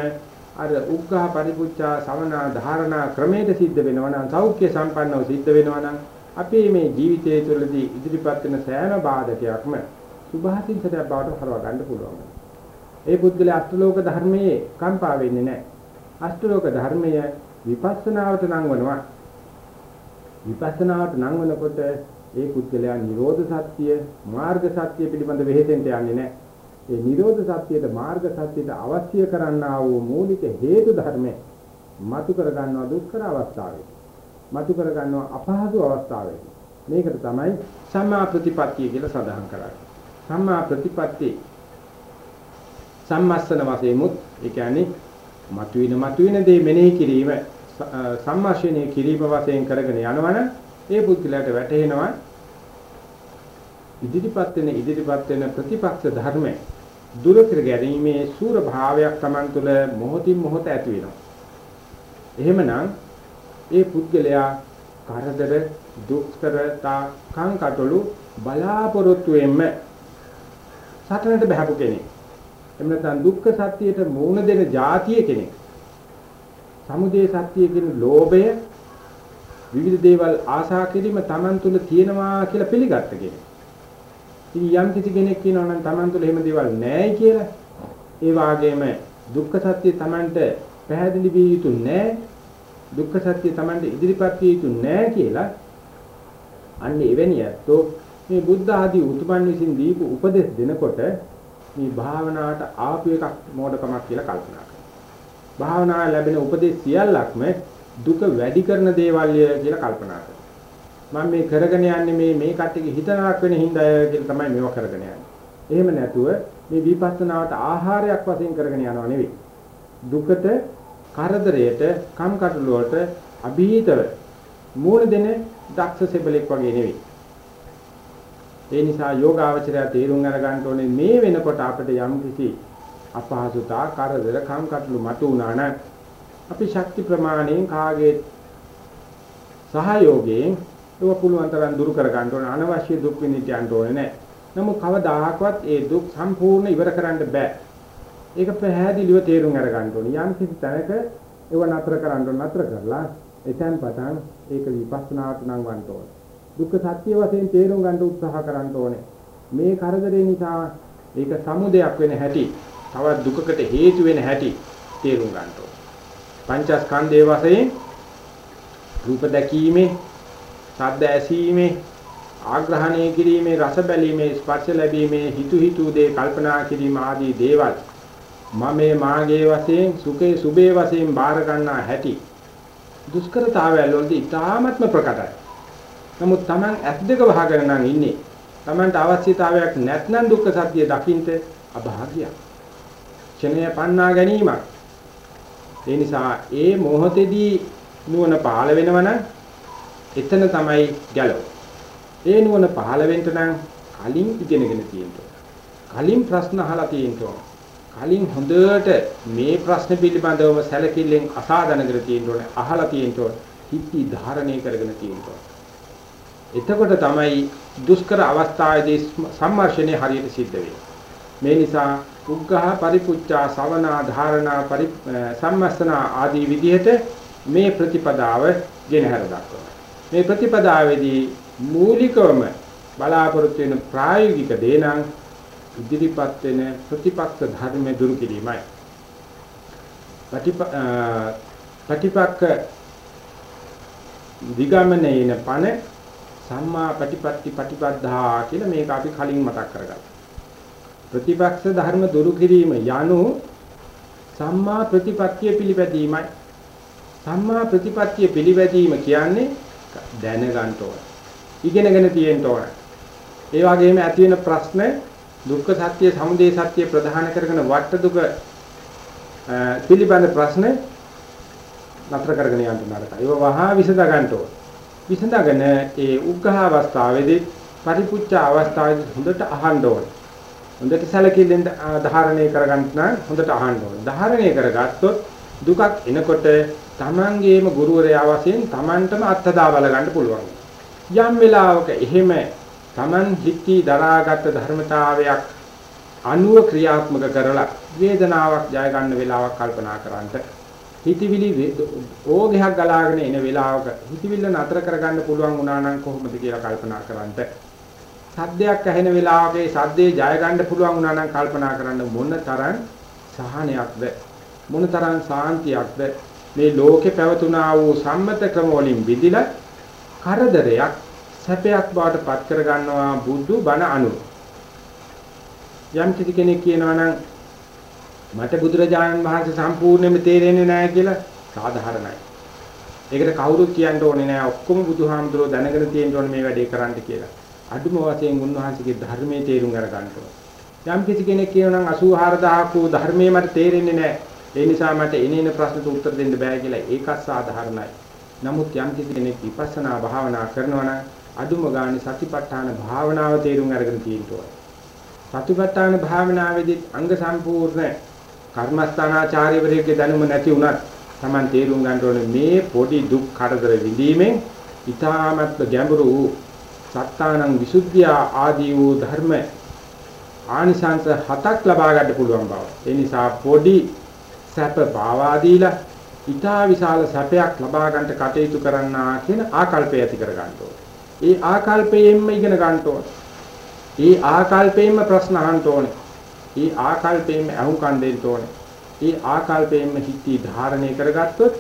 S2: අර උග්ඝා පරිපුච්ඡා සවනා ධාරණා ක්‍රමයට සිද්ධ වෙනවා නම් සෞඛ්‍ය සම්පන්නව සිද්ධ වෙනවා නම් අපේ මේ ජීවිතය තුළදී ඉදිරිපත් වෙන සෑම බාධකයක්ම සුභාසින්සයක් බවට හරව ගන්න පුළුවන්.
S1: ඒ පුද්ගලයා අෂ්ටලෝක ධර්මයේ කම්පා වෙන්නේ නැහැ. අෂ්ටලෝක ධර්මය විපස්සනාවට නංවනවා. විපස්සනාවට නංවනකොට ඒ පුද්ගලයා නිරෝධ සත්‍ය, මාර්ග සත්‍ය පිළිබඳ වෙහෙසෙන්ට යන්නේ නැහැ. ඒ නිරෝධ සත්‍යයට මාර්ග සත්‍යයට අවශ්‍ය කරන්නා වූ මූලික හේතු ධර්ම මතු කර ගන්නවා දුක්ඛර අවස්ථාවේ. මතු කර ගන්නවා අපහසු අවස්ථාවේ. මේකට තමයි සම්මා ප්‍රතිපත්තිය කියලා සඳහන් කරන්නේ. සම්මා ප්‍රතිපත්ති සම්මස්සන වශයෙන්මුත් ඒ කියන්නේ මතුවෙන මතුවෙන දේ මෙනෙහි කිරීම සම්මාශනීය කිරීම වශයෙන් කරගෙන යනවන ඒ පුද්ගලයාට වැටහෙනවා ඉදිරිපත් වෙන ඉදිරිපත් වෙන ප්‍රතිපක්ෂ ධර්ම දුර කර ගැනීමේ සූර භාවයක් Taman තුළ මොහොතින් මොහොත ඇති වෙනවා. එහෙමනම් ඒ පුද්ගලයා කරදර දුක්තරතා කංකටොළු බලාපොරොත්තු වෙන්න සටනට බහපු කෙනෙක්. එහෙම නැත්නම් දුක්ඛ සත්‍යයට මූණ දෙන જાතිය කෙනෙක්. සමුදය සත්‍ය කියන ලෝභය විවිධ දේවල් ආශා කිරීම Taman තුල තියෙනවා කියලා පිළිගත්ත කෙනෙක්. ඉතින් යම් කිසි කෙනෙක් කියනවා නම් Taman තුල එහෙම දේවල් නැහැ කියලා ඒ වාගේම දුක්ඛ සත්‍ය Tamanට පැහැදිලි විය යුතු නැහැ. දුක්ඛ සත්‍ය Tamanට ඉදිරිපත් විය යුතු නැහැ කියලා අන්න එවැනි ඇත්තෝ මේ බුද්ධ ආදී උතුමන් විසින් දීපු උපදෙස් දෙනකොට මේ භාවනාවට ආපු එකක් මෝඩකමක් කියලා කල්පනා කරනවා. භාවනාව ලැබෙන උපදෙස් සියල්ලක්ම දුක වැඩි කරන දේවල්ය කියලා කල්පනා කරනවා. මම මේ කරගෙන යන්නේ මේ මේ කට්ටියගේ හිතනාක් වෙන හින්දා කියලා තමයි මේව කරගෙන යන්නේ. එහෙම නැතුව මේ විපස්සනාවට ආහාරයක් වශයෙන් කරගෙන යනව නෙවෙයි. දුකට, කරදරයට, කම්කටොළු වලට අභීතව මූණ දෙන දක්ෂ සෙබලෙක් වගේ නෙවෙයි. ඒ නිසා යෝගාවචරය තේරුම් අරගන්න ඕනේ මේ වෙනකොට අපිට යම් කිසි අපහසුතා, කරදර, කම්කටොළු මතු වුණා නම් අපි ශක්ති ප්‍රමාණයෙන් කාගේ සහයෝගයෙන් ඒක පුළුවන් තරම් දුරු කර ගන්න ඕනේ අනවශ්‍ය දුක් විඳින්න යන්න ඕනේ නැහැ. නමුත් කවදාහක්වත් ඒ දුක් සම්පූර්ණ ඉවර කරන්න බෑ. ඒක පැහැදිලිව තේරුම් අරගන්න ඕනේ. යම් කිසි තැනක ඒව නතර කරන්න ඕන නතර කරලා එතෙන් පටන් ඒක විපස්සනාට නම් වන්න ඕනේ. දුක්ඛ සත්‍ය වශයෙන් තේරුම් ගන්න උත්සාහ කරන්න ඕනේ. මේ කරදරේ නිසා ඒක සමුදයක් වෙන හැටි, තවත් දුකකට හේතු වෙන හැටි තේරුම් ගන්න ඕනේ. පංචස්කන්ධයේ වශයෙන් රූප දැකීමේ ශබ්ද ඇසීමේ ආග්‍රහණය කිරීමේ රස බැලීමේ ස්පර්ශ ලැබීමේ හිතු හිතු දේ කල්පනා කිරීම ආදී දේවල් මමේ මාගේ වශයෙන් සුඛේ සුභේ වශයෙන් බාර ගන්නා හැටි දුෂ්කරතාවයල් වලදී ඉතාමත්ම ප්‍රකටයි. නමුත් Taman ඇස් දෙක වහගෙන නම් ඉන්නේ. Tamanට අවශ්‍යතාවයක් නැත්නම් දුක්ඛ සත්‍ය දකින්ට අභාග්‍යයක්. ක්ෂණය පන්නා ගැනීමක්. ඒ නිසා ඒ මොහොතේදී නුවණ පහළ වෙනවනම් එතන තමයි ගැලව. ඒ නුවණ පහළ වෙන්න නම් කලින් ඉගෙනගෙන තියෙන්න කලින් ප්‍රශ්න අහලා තියෙන්න කලින් හොඳට මේ ප්‍රශ්න පිළිබඳවම සැලකිල්ලෙන් අසා දැනගෙන තියෙන්න ඕනේ අහලා තියෙන්න ඕනේ හිති ධාරණය කරගෙන තියෙන්න එතකොට තමයි දුෂ්කර අවස්ථාවේදී සම්මර්ෂණය හරියට සිද්ධ වෙන්නේ. මේ නිසා උග්ඝහ පරිපුච්ඡා සවනා ධාරණා පරි සම්මස්තනා ආදී විදිහට මේ ප්‍රතිපදාව ගෙනහැර දක්වනවා. මේ ප්‍රතිපදාවේදී මූලිකවම බලාපොරොත්තු වෙන ප්‍රායෝගික දේ නම් ඉදිරිපත් වෙන ප්‍රතිපක්ෂ ධර්ම දුරු කිරීමයි. ප්‍රතිපක්ෂ විගමනේන පන සම්මා ප්‍රතිපatti ප්‍රතිපද්ධා කියලා මේක අපි කලින් මතක් කරගත්තා. ප්‍රතිපක්ෂ ධර්ම දුරු කිරීම යනු සම්මා ප්‍රතිපත්තිය පිළිපැදීමයි. සම්මා ප්‍රතිපත්තිය පිළිපැදීම කියන්නේ දැනගන්න ඕන. ඉගෙනගෙන තියෙන්න ඕන. ඒ වගේම ඇති වෙන ප්‍රශ්න දුක්ඛ සත්‍ය, සමුදය සත්‍ය ප්‍රධාන කරගෙන වට දුක පිළිබඳ ප්‍රශ්න නතර කරගෙන යන්න නරකයි. ඒව වහා විසඳ ගන්න ඕන. විසඳගෙන ඒ උග්ඝහ අවස්ථාවේදී පරිපුච්ඡ අවස්ථාවේදී හොඳට අහන්න ඕන. හොඳට සැලකිල්ලෙන් ධාරණය කරගන්න නම් හොඳට අහන්න ඕන. ධාරණය කරගත්තොත් දුකක් එනකොට තමන්ගේම ගුරුවරයා වශයෙන් තමන්ටම අත්දා බල ගන්න පුළුවන්. යම් වෙලාවක එහෙම තමන් හිතී දරාගත් ධර්මතාවයක් අනුව ක්‍රියාත්මක කරලා වේදනාවක් ජය ගන්න වෙලාවක් කල්පනා කරන්ට හිතවිලි ඕගයක් ගලාගෙන එන වෙලාවක හිතවිල්ල නතර කරගන්න පුළුවන් වුණා නම් කොහොමද කියලා කල්පනා කරන්ට සද්දයක් ඇහෙන වෙලාවකේ සද්දේ ජය ගන්න පුළුවන් වුණා නම් කල්පනා කරන්න මොන තරම් සහනයක්ද මොන තරම් සාන්තියක්ද මේ ලෝකේ පැවතුනා වූ සම්මත ක්‍රම වලින් විදිලා කරදරයක් සැපයක් බවට පත් කර ගන්නවා බුදු බණ අනුව යම් කිසි කෙනෙක් කියනවා නම් මට බුදුරජාණන් වහන්සේ සම්පූර්ණයෙන්ම තේරෙන්නේ නැහැ කියලා සාධාරණයි. ඒකට කවුරුත් කියන්න ඕනේ නැහැ. ඔක්කොම බුදුහාමුදුරුවෝ දැනගෙන තියෙන්න ඕනේ මේ වැඩේ කරන්න කියලා. අඩුම වශයෙන් උන්වහන්සේගේ ධර්මයේ තේරුම් අරගන්න ඕනේ. යම් කිසි කෙනෙක් කියනවා නම් 84000ක් වූ ධර්මයේ මට තේරෙන්නේ නැහැ. ඒ නිසා මට එනේන ප්‍රශ්නට උත්තර දෙන්න බෑ කියලා ඒකත් සාධාරණයි. නමුත් යම් කිසි කෙනෙක් විපස්සනා භාවනා කරනවා නම් අදුම ගානේ සතිපට්ඨාන භාවනාව තේරුම් අරගෙන තියෙන්න ඕනේ. සතිපට්ඨාන භාවනාවේදී අංග සම්පූර්ණ කර්මස්ථානාචාර්යවරයෙක්ගේ දැනුම නැති වුණත් Taman තේරුම් ගන්න ඕනේ මේ පොඩි දුක් කරදර විඳීමෙන් ඊ타මත් ගැඹුරු වූ සත්තානං විසුද්ධිය ආදී වූ ධර්ම ආනිසංස හතක් ලබා ගන්න පුළුවන් බව. ඒ නිසා පොඩි සැප පාවා දීලා ඊටා විශාල සැපයක් ලබා ගන්නට කටයුතු කරන්නා කියන ආකල්පය ඇති කර ගන්න ඕනේ. ඒ ආකල්පයෙන්ම ඉගෙන ගන්න ඕනේ. ඒ ආකල්පයෙන්ම ප්‍රශ්න අහන්න ඕනේ. ඒ ආකල්පයෙන්ම අහුම්කම් දෙන්න ඕනේ. ඒ ආකල්පයෙන්ම හිතී ධාරණය කරගත්තොත්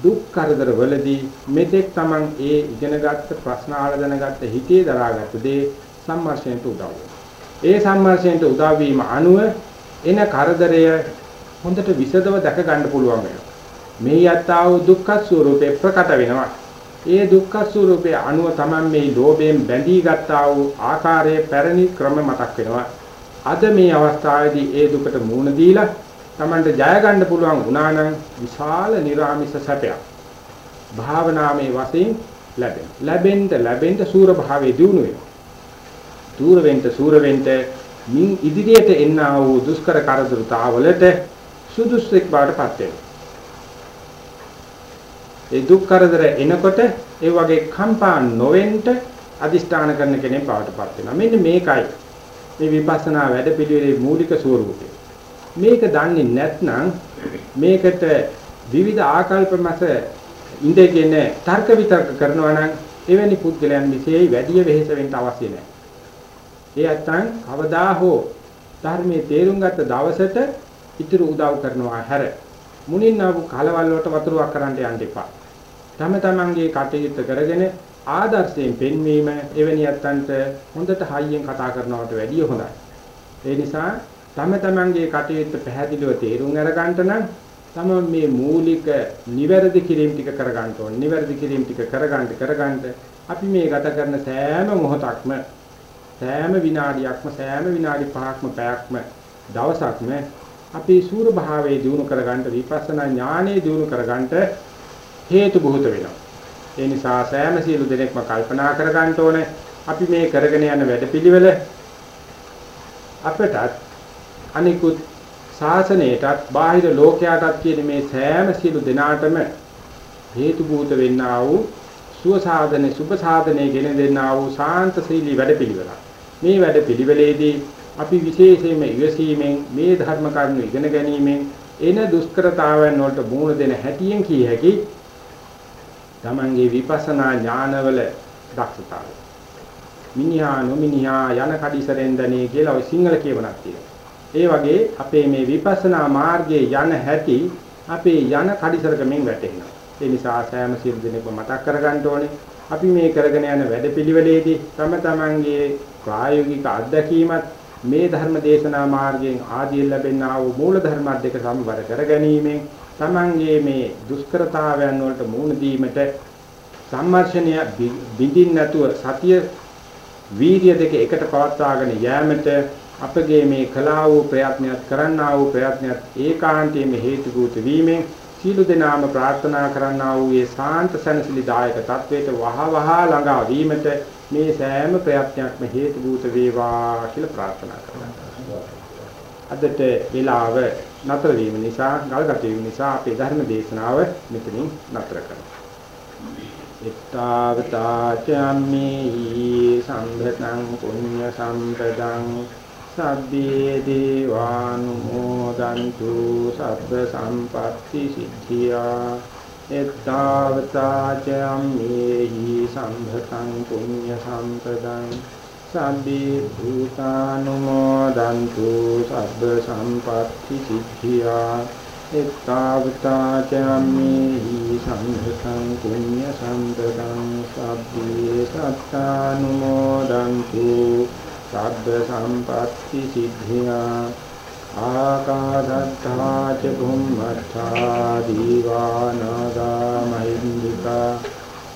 S1: දුක් කරදර වලදී මෙතෙක් Taman ඒ ඉගෙනගත්ත ප්‍රශ්න ආල දැනගත්ත හිතේ දරාගත්ත දේ සම්මර්ෂණයට උදව් ඒ සම්මර්ෂණයට උදව් වීම අනුව එන කරදරය හොඳට විසදව දැක ගන්න පුළුවන් වෙනවා. මේ යත්තා වූ දුක්ඛ ස්වરૂපේ ප්‍රකට වෙනවා. ඒ දුක්ඛ ස්වરૂපයේ අනුව Taman මේ ලෝභයෙන් බැඳී ගත්තා වූ ආකාරයේ පැරණි ක්‍රම මතක් වෙනවා. අද මේ අවස්ථාවේදී ඒ දුකට මුහුණ දීලා Tamanට ජය ගන්න පුළුවන් වුණා නම් විශාල නිර්ආමිෂ සැපයක්. භාවනාමේ වශයෙන් ලැබෙන. ලැබෙන්න ලැබෙන්න සූර භාවයේ දිනු වෙනවා. දූර වෙන්න සූර වෙන්න මින් ඉදිරියට එන්නා වූ දුෂ්කර කරදරතාවලට සුදුස්සෙක් බවටපත් වෙනවා. ඒ දුක් කරදර එනකොට ඒ වගේ කම්පා නොවෙන්න අදිෂ්ඨාන කරන කෙනෙක් බවටපත් වෙනවා. මෙන්න මේකයි මේ විපස්සනා වැඩපිළිවෙලේ මූලික ස්වરૂපය. මේක දන්නේ නැත්නම් මේකට විවිධ ආකල්ප මත ඉඳගෙන තර්ක විතර්ක කරනවා නම් එවැනි පුද්ගලයන් විශේෂයි වැඩි වෙහෙස වෙන්න අවශ්‍ය නැහැ. ඒ නැත්නම් කවදා හෝ ධර්මයේ තේරුම් ගත්ත දවසට ඉතුරු උදව් කරනවා හැර මුණින් ආපු කලවල් වලට වතුරක් කරන්න යන්න එපා. තම තමන්ගේ කටයුත්ත කරගෙන ආදර්ශයෙන් පෙන්වීම එවැනි යත්තන්ට හොඳට හයියෙන් කතා කරනවට වැඩිය හොඳයි. ඒ නිසා තම තමන්ගේ කටයුත්ත පැහැදිලිව තේරුම් අරගන්න නම් තම මේ මූලික නිවැරදි කිරීම ටික කරගන්න ඕනේ. නිවැරදි කිරීම ටික කරගන්න කරගන්න අපි මේ ගත කරන සෑම මොහොතක්ම සෑම විනාඩියක්ම සෑම විනාඩි 5ක්ම පැයක්ම දවසක්ම අපි සූර භාවයේ දිනු කරගන්න විපස්සනා ඥානෙ දිනු කරගන්න හේතු බොහෝත වෙනවා. ඒ නිසා සෑම සියලු දෙනෙක්ම කල්පනා කරගන්න ඕනේ අපි මේ කරගෙන යන වැඩපිළිවෙල අපටත් අනිකුත් ශාසනයටත් බාහිර ලෝකයටත් කියන මේ සෑම සියලු දෙනාටම හේතු භූත වෙන්නා වූ සුව සාධනේ සුභ සාධනේ ගෙන දෙන්නා වූ සාන්ත සීලී වැඩපිළිවෙලක්. මේ වැඩපිළිවෙලේදී අපි විශේෂයෙන්ම ඉවසීමෙන් මේ ධර්ම කරුණු ඉගෙන ගැනීමෙන් එන දුෂ්කරතාවයන් වලට මුහුණ දෙන හැටියෙන් කිය හැකි තමන්ගේ විපස්සනා ඥානවල දක්ෂතාවය. මිනිහා නොමිනිහා යන කඩිසරෙන්දනේ කියලා ওই සිංහල කියවනක් තියෙනවා. ඒ වගේ අපේ මේ විපස්සනා මාර්ගයේ යන හැටි අපේ යන කඩිසරකමින් වැටෙනවා. ඒ නිසා සෑම සියලු දෙනෙක්ම මතක් කරගන්න ඕනේ. අපි මේ කරගෙන යන වැඩපිළිවෙලේදී තම තමන්ගේ ප්‍රායෝගික අත්දැකීමත් මේ ධර්ම දේශනා මාර්ගයෙන් ආදී ලැබෙනා වූ මූල ධර්ම දෙක සමබර කර ගැනීමෙන් තමන්ගේ මේ දුෂ්කරතාවයන් වලට මුහුණ දීමට සම්මර්ෂණය බිඳින් නැතුව සතිය වීර්ය දෙක එකට පවත්වාගෙන යෑමට අපගේ මේ කලාව වූ ප්‍රයත්නයත් කරන්නා වූ ප්‍රයත්නයත් ඒකාන්තයෙන්ම හේතුභූත වීමෙන් සීල දෙනාම ප්‍රාර්ථනා කරන්නා වූ ඒ සාන්ත සනසිලිදායක තත්වයට වහවහ ළඟා වීමට මේ සෑම ප්‍රයත්නයක්ම හේතුභූත වේවා කියලා ප්‍රාර්ථනා කරනවා. අදට වේලාව නතර වීම නිසා ගල්ගත වීම නිසා අපේ ධර්ම දේශනාව මෙතනින් නතර කරනවා. ittavataචම්මේහි සම්භතං පුඤ්ඤ සම්පදං සබ්බේ දේවානුමෝදන්තු සබ්බ සම්පatti සිද්ධියා ittavataචම්මේහි සම්භතං පුඤ්ඤ සම්පදං සම්බේ භූතානුමෝදන්තු සබ්බ සම්පatti සිද්ධියා. එත්තාවතා චම්මේහි සම්පතං පුඤ්ඤ සම්පතං සබ්බේ සත්තානුමෝදන්තු සබ්බ සම්පatti සිද්ධියා. ආකාදත්තා ච බුම්මත්තා දීවානාදා මහින්దికා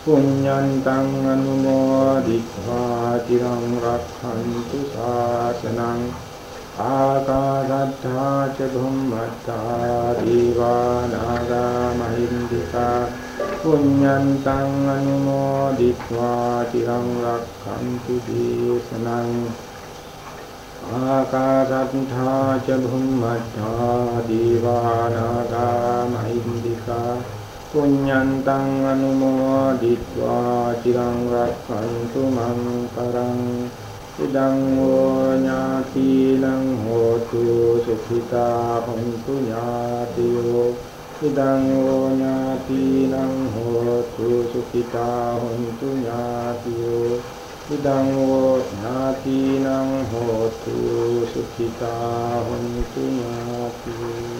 S1: පුඤ්ඤන්තං අනුමෝදිත්වා තිරං රක්ඛන්තු ශාසනං ආකාදත්තා ච බුම්මත්තා දීවානාදා මහින්దికා පුඤ්ඤන්තං අනුමෝදිත්වා තිරං රක්ඛන්තු දේශනං ආකාශත්ථා ච භුම්මත්ථා දීවානාගා මහින්దికා පුඤ්ඤන්තං අනුමෝදිत्वा চিරං රක්ඛන්තු මං පරං ඉදං වූ ඥාතිලං හෝතු සුඛිතා හොන්තු ඥාතියෝ ඉදං වූ ඥාතිලං හෝතු සුඛිතා හොන්තු ඥාතියෝ ඉදං වූ ඥාතිලං හෝතු සුඛිතා හොන්තු ඥාතියෝ